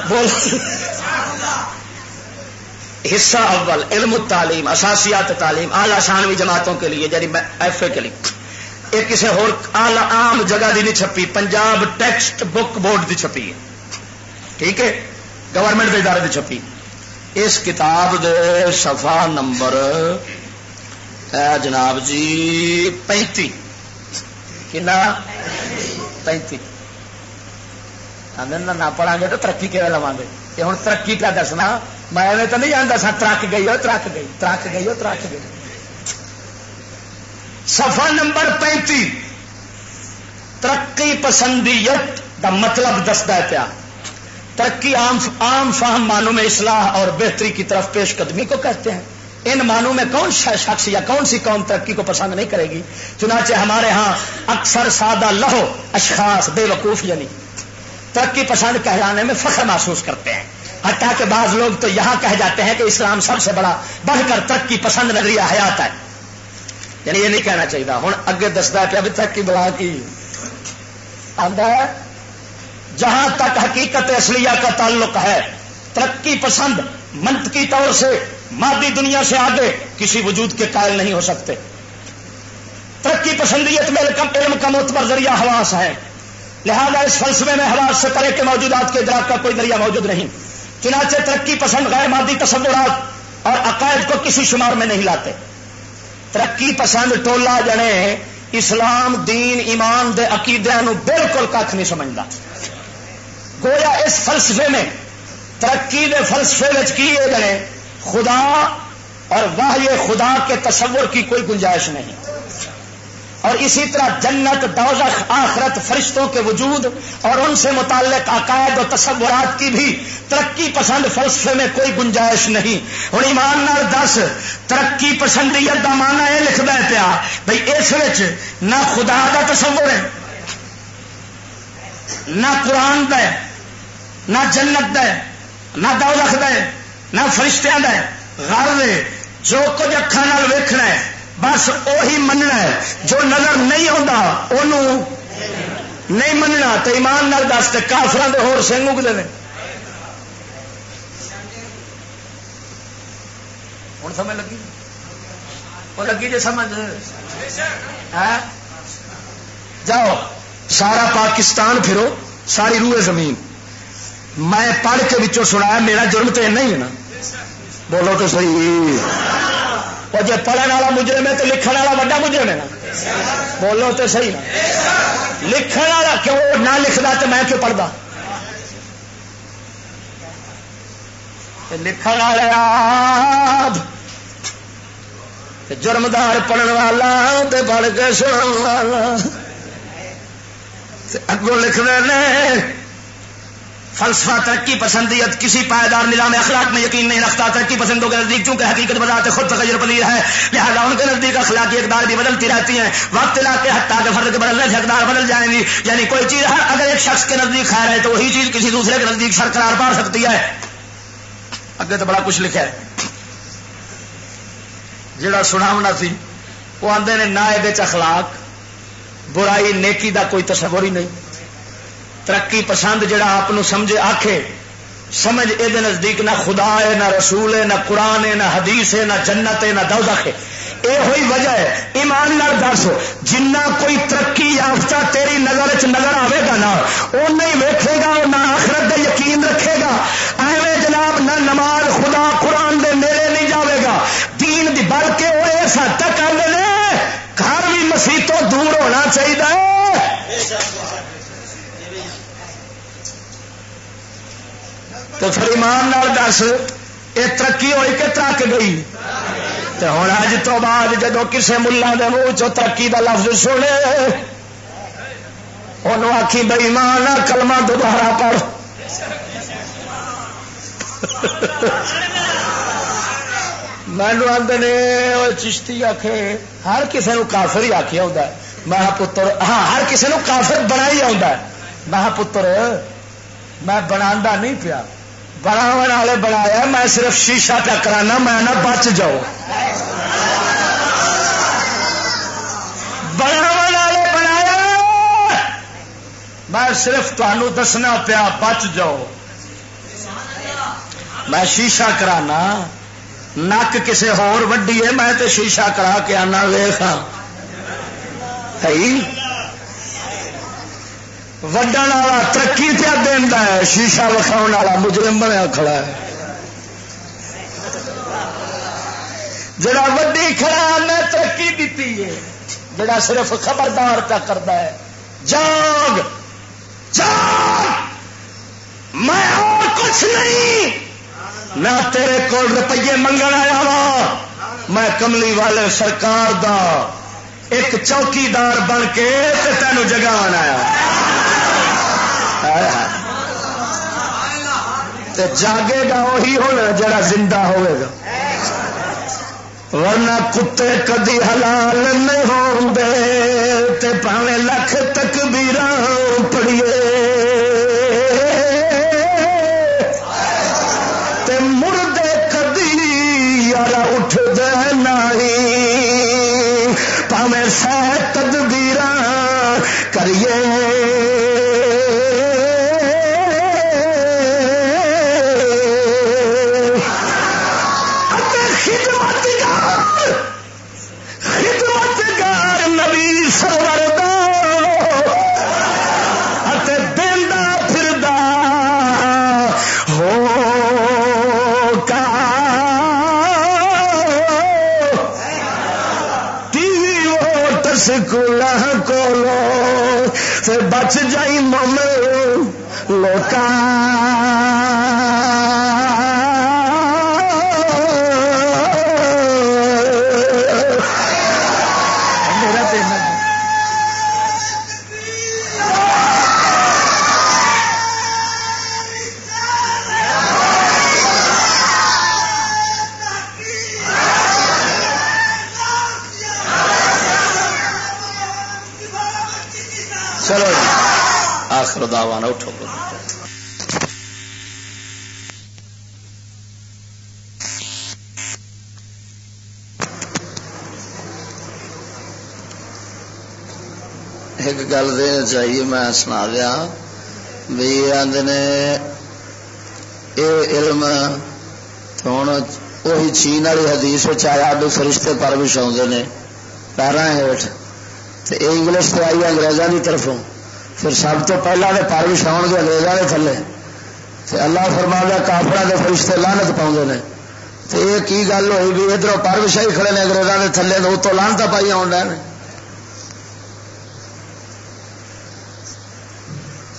Speaker 1: بول۔ حصہ اول، علم تعلیم اساسیات تعلیم، اعلی شانوی جماعتوں کے لیے یعنی ایف اے کے لیے۔ یہ کسی عام جگہ دی نہیں چھپی، پنجاب ٹیکسٹ بک بورڈ دی چھپی ہے۔ ٹھیک ہے؟ گورنمنٹ کے ادارے دی چھپی۔ اس کتاب دے صفحہ نمبر جناب جی پینتی۔ کنا؟ پینتی۔ نہ پڑھا گے تو ترقی کیون لوا گے؟ یہ ہوں ترقی کا دسنا۔ میں تو نہیں جانتا سا، ترک گئی ہو ترک گئی ترک گئی ہو ترک گئی۔ سفا نمبر پینتی۔ ترقی پسندیت کا مطلب دستا پیا۔ ترقی عام عام فہم مانوں میں اصلاح اور بہتری کی طرف پیش قدمی کو کہتے ہیں۔ ان مانوں میں کون شخص یا کون سی قوم ترقی کو پسند نہیں کرے گی؟ چنانچہ ہمارے ہاں اکثر سادہ لہو اشخاص بے وقوف یعنی ترقی پسند کہلانے میں فخر محسوس کرتے ہیں۔ حتیٰ کہ بعض لوگ تو یہاں کہہ جاتے ہیں کہ اسلام سب سے بڑا بڑھ کر ترقی پسند نظریہ حیات ہے۔ یعنی یہ نہیں کہنا چاہیے ہوں اگے دستا کہ ابھی ترقی بلا کی۔ آتا ہے، جہاں تک حقیقت اصلیہ کا تعلق ہے، ترقی پسند منطقی طور سے مادی دنیا سے آگے کسی وجود کے قائل نہیں ہو سکتے۔ ترقی پسندیت میں علم کا معتبر ذریعہ حواس ہے۔ لہذا اس فلسفے میں حواس سے پرے کے موجودات کے ادراک کا کوئی ذریعہ موجود نہیں۔ چنانچہ ترقی پسند غیر مادی تصورات اور عقائد کو کسی شمار میں نہیں لاتے۔ ترقی پسند ٹولا جنے اسلام، دین، ایمان دے عقیدے بالکل کھ نہیں سمجھتا۔ گویا اس فلسفے میں ترقی دے فلسفے کی جنے؟ خدا اور واہ خدا کے تصور کی کوئی گنجائش نہیں۔ اور اسی طرح جنت، دوزخ، آخرت، فرشتوں کے وجود اور ان سے متعلق عقائد و تصورات کی بھی ترقی پسند فلسفے میں کوئی گنجائش نہیں۔ ہوں ایمان نال دس، ترقی پسندیت کا مانا یہ لکھ دیا پیا بھائی اس نہ خدا کا تصور ہے، نہ قرآن ہے، نہ جنت ہے، نہ دوزخ ہے۔ نہ فرشتیاں ہے۔ غرض جو کچھ اکھان ویکھنا ہے، بس وہی مننا ہے۔ جو نظر نہیں آتا انہوں نہیں مننا۔ تو ایمان نال دس تو کافر کے ہور سنگ اگتے ہیں ہوں سمجھ لگی؟ وہ لگی جی سمجھ؟ ہاں؟ جاؤ، سارا پاکستان پھرو، ساری روح زمین۔ میں پڑھ کے بچوں سنایا، میرا جرم تو نہیں ہے نا۔ بولو تو صحیح۔ وہ جی پڑھنے والا مجرم ہے تو لکھن والا وا مجرم ہے نا۔ بولو تو صحیح نا۔ لکھن والا کیوں نہ لکھتا تو میں کیوں پڑھتا لکھن والا جرمدار پڑھن والا پڑھ کے سن والا اگوں لکھ رہے فلسفہ، ترقی، پسندیت، کسی پائیدار نظام اخلاق میں یقین نہیں رکھتا، ترقی پسندوں کے نزدیک چونکہ حقیقت بذات خود تغیر پذیر ہے، لہٰذا ان کے نزدیک اخلاقی اقدار بھی بدلتی رہتی ہیں۔ وقت لا کے حتیٰ کے فرد کے بدلنے سے اقدار بدل جائیں گی۔ یعنی کوئی چیز ہر اگر ایک شخص کے نزدیک خیر ہے تو وہی چیز کسی دوسرے کے نزدیک شرقرار پا سکتی ہے۔ اگے تو بڑا کچھ لکھا ہے۔ جڑا سنا سی، وہ آدھے نے نہ یہ اخلاق، برائی، نیکی دا کوئی تصور ہی نہیں۔ ترقی پسند جڑا آپ سمجھے آکھے، سمجھ یہ نزدیک نہ خدا ہے نہ رسول ہے نہ قرآن ہے نہ حدیث ہے نہ جنت ہے نہ دوزخ ہے یہ ہوئی وجہ ہے، ایمان نال دس، جنہ کوئی ترقی یافتہ تیری نظر چ نظر آئے گا نہ وہ نہیں ویکھے گا اور نہ آخرت دے یقین رکھے گا۔ ایویں جناب نہ نماز خدا قرآن دے نیڑے نہیں جاوے گا۔ دین دی بلکہ وہ اس حد تک آدھے گھر بھی مسیح تو دور ہونا چاہیے پھر ایمان دس یہ ترقی ہوئی کہ ترک گئی؟ تو ہوں اج تو بعد جدو کسی ملا کے منہ چ ترقی کا لفظ سنے انہوں آخی بئی مان کلمہ دوبارہ پڑھ۔ مینو آدھے چشتی آخ ہر کسی نے کافر ہی آخیا ہوتا میں پتر ہاں ہر کسی نے کافر بنا ہی آتا میں پتر، میں بنا نہیں پیا۔ بنا والے بنایا، میں صرف شیشہ پہ کرانا، میں نہ بچ جاؤ بنا والے بنایا۔ میں صرف تمہوں دسنا پیا، بچ جاؤ میں شیشہ کرانا، نک کسی ہور وڈی ہے، میں تو شیشہ کرا کے آنا ویخ وڈن والا ترقی پیا دینا ہے، شیشہ وکھاؤ والا مجرم بنیا کھڑا ہے۔ جڑا وڈی کھڑا میں ترقی دیتی ہے۔ جڑا صرف خبردار پیا کرتا ہے۔ جاگ جاگ! میں اور کچھ نہیں۔ نہ تیرے کو روپیے منگن آیا وا۔ میں کملی والے سرکار دا ایک چوکیدار بن کے تینوں جگہ آیا جاگے گا وہی ہونا جڑا زندہ ہوئے گا۔ ورنہ کتے کدی حلال نہیں ہوں تے پاوے لکھ تک بھی تے بچ جائی مومن لوکا لوکا
Speaker 2: دعوانا اٹھو۔ ایک گل دین چاہیے میں سنا دیا ہاں۔ بھی آدھے نے یہ علم ہوں وہی چین والی حدیث آیا بھی فرشتے پر بھی سوندے نے پیرا ہیٹ یہ انگلش تو آئی اگریزوں کی طرفوں۔ پھر سب تو پہلا نے پر بھی گے اگریزوں کے تھلے۔ اللہ فرما دیا کافر کے فرشتے لانت پاؤں نے۔ تو یہ کی گل ہوئی بھی؟ ادھر پر بھی کھڑے نے اگریزوں کے تھلے تو اتوں لانت پائی آن رہے ہیں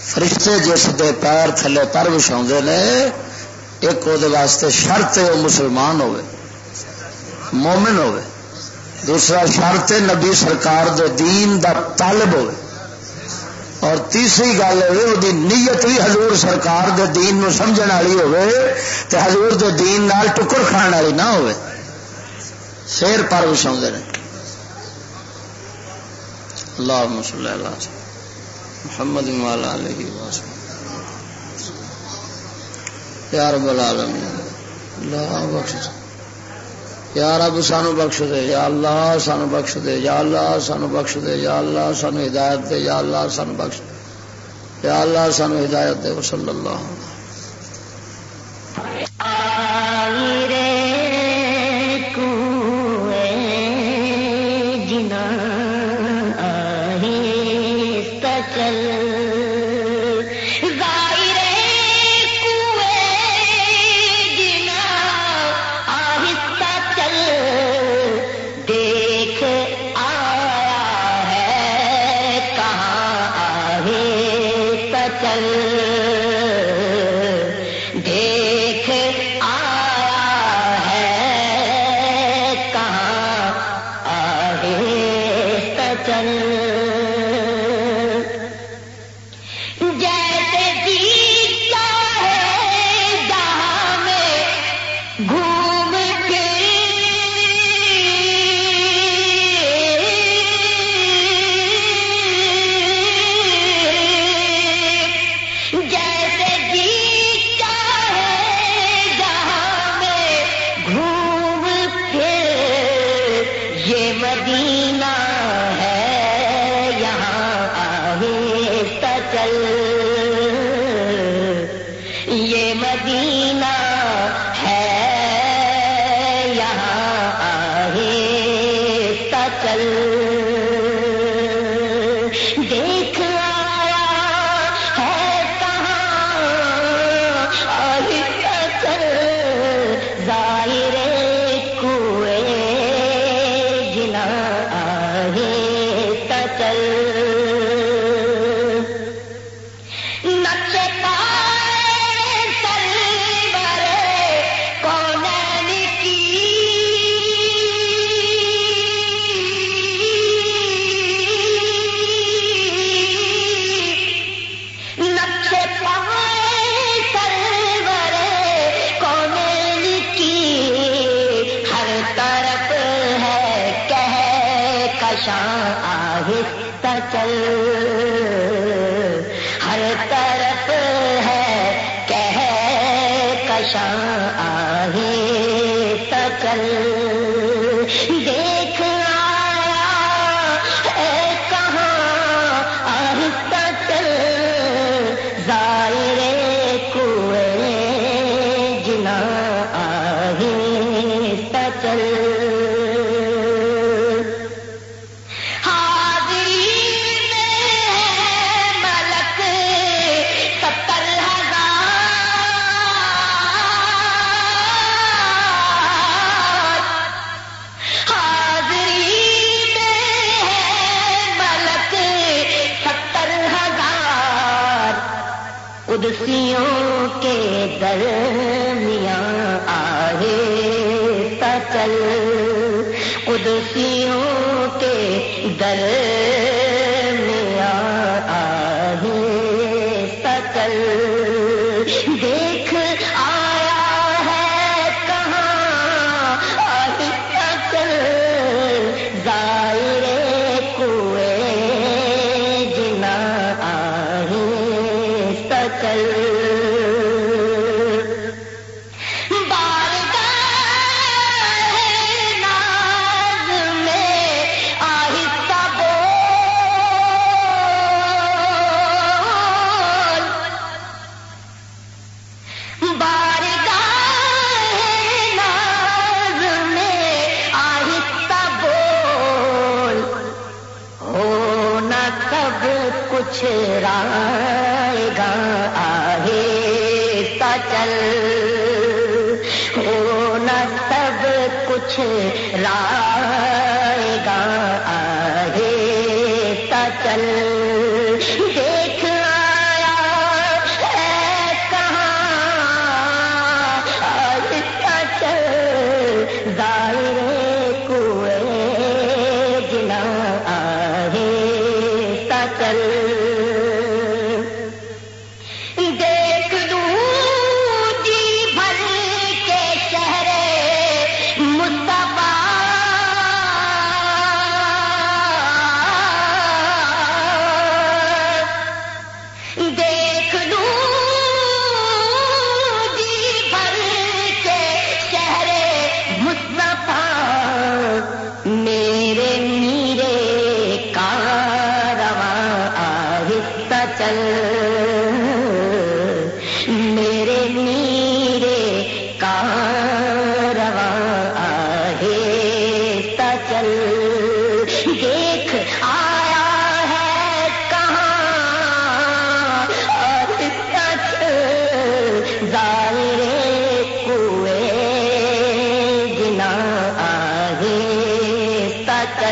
Speaker 2: فرشتے جس دے پیر تھلے پر وچھا نے ایک وہ واسطے شرط وہ مسلمان ہوئے، مومن ہوئے۔ دوسرا شرط نبی سرکار دے دین دا طالب ہوئے۔ اور تیسری گل وہ نیت بھی حضور سرکار دے دین نو سمجھن والی تے حضور دے دین نال ٹکر کھان والی نہ ہوئے۔ شیر پر وچھا نے۔ اللہ مسلح اللہ علیہ محمد والا علیہ یا رب العالمین اللہ بخش۔ یا رب سانو بخش دے، یا اللہ سانو بخش دے، یا اللہ سانو بخش دے، یا اللہ سانو ہدایت دے، یا اللہ سانو بخش دے۔ یا اللہ سانو ہدایت دے، وصلی اللہ
Speaker 3: دے والے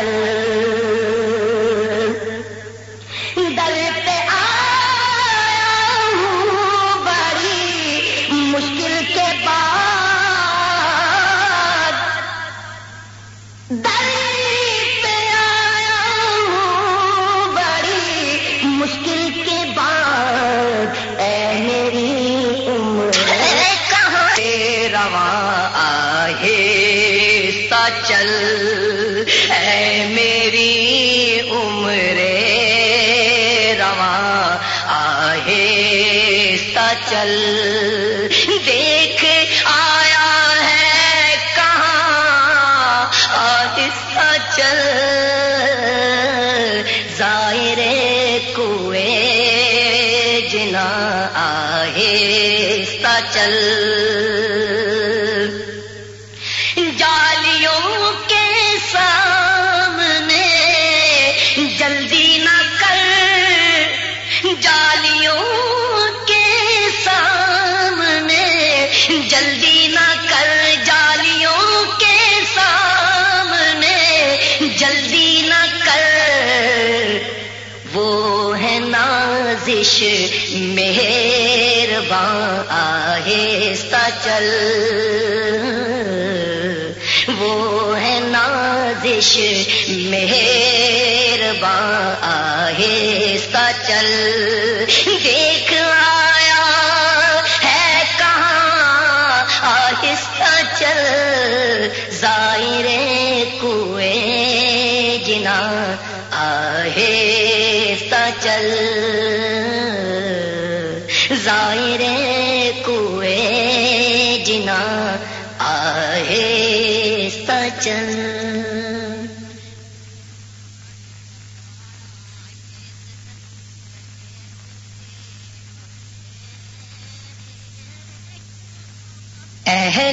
Speaker 3: ال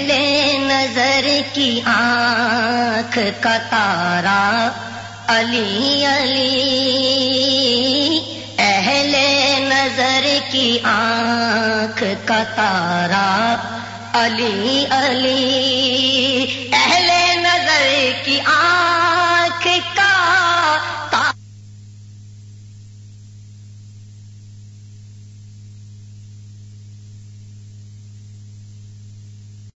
Speaker 3: پہلے نظر کی آنکھ کا تارا، علی علی۔ اہل نظر کی آنکھ کا تارا، علی علی۔ اہل نظر کی آنکھ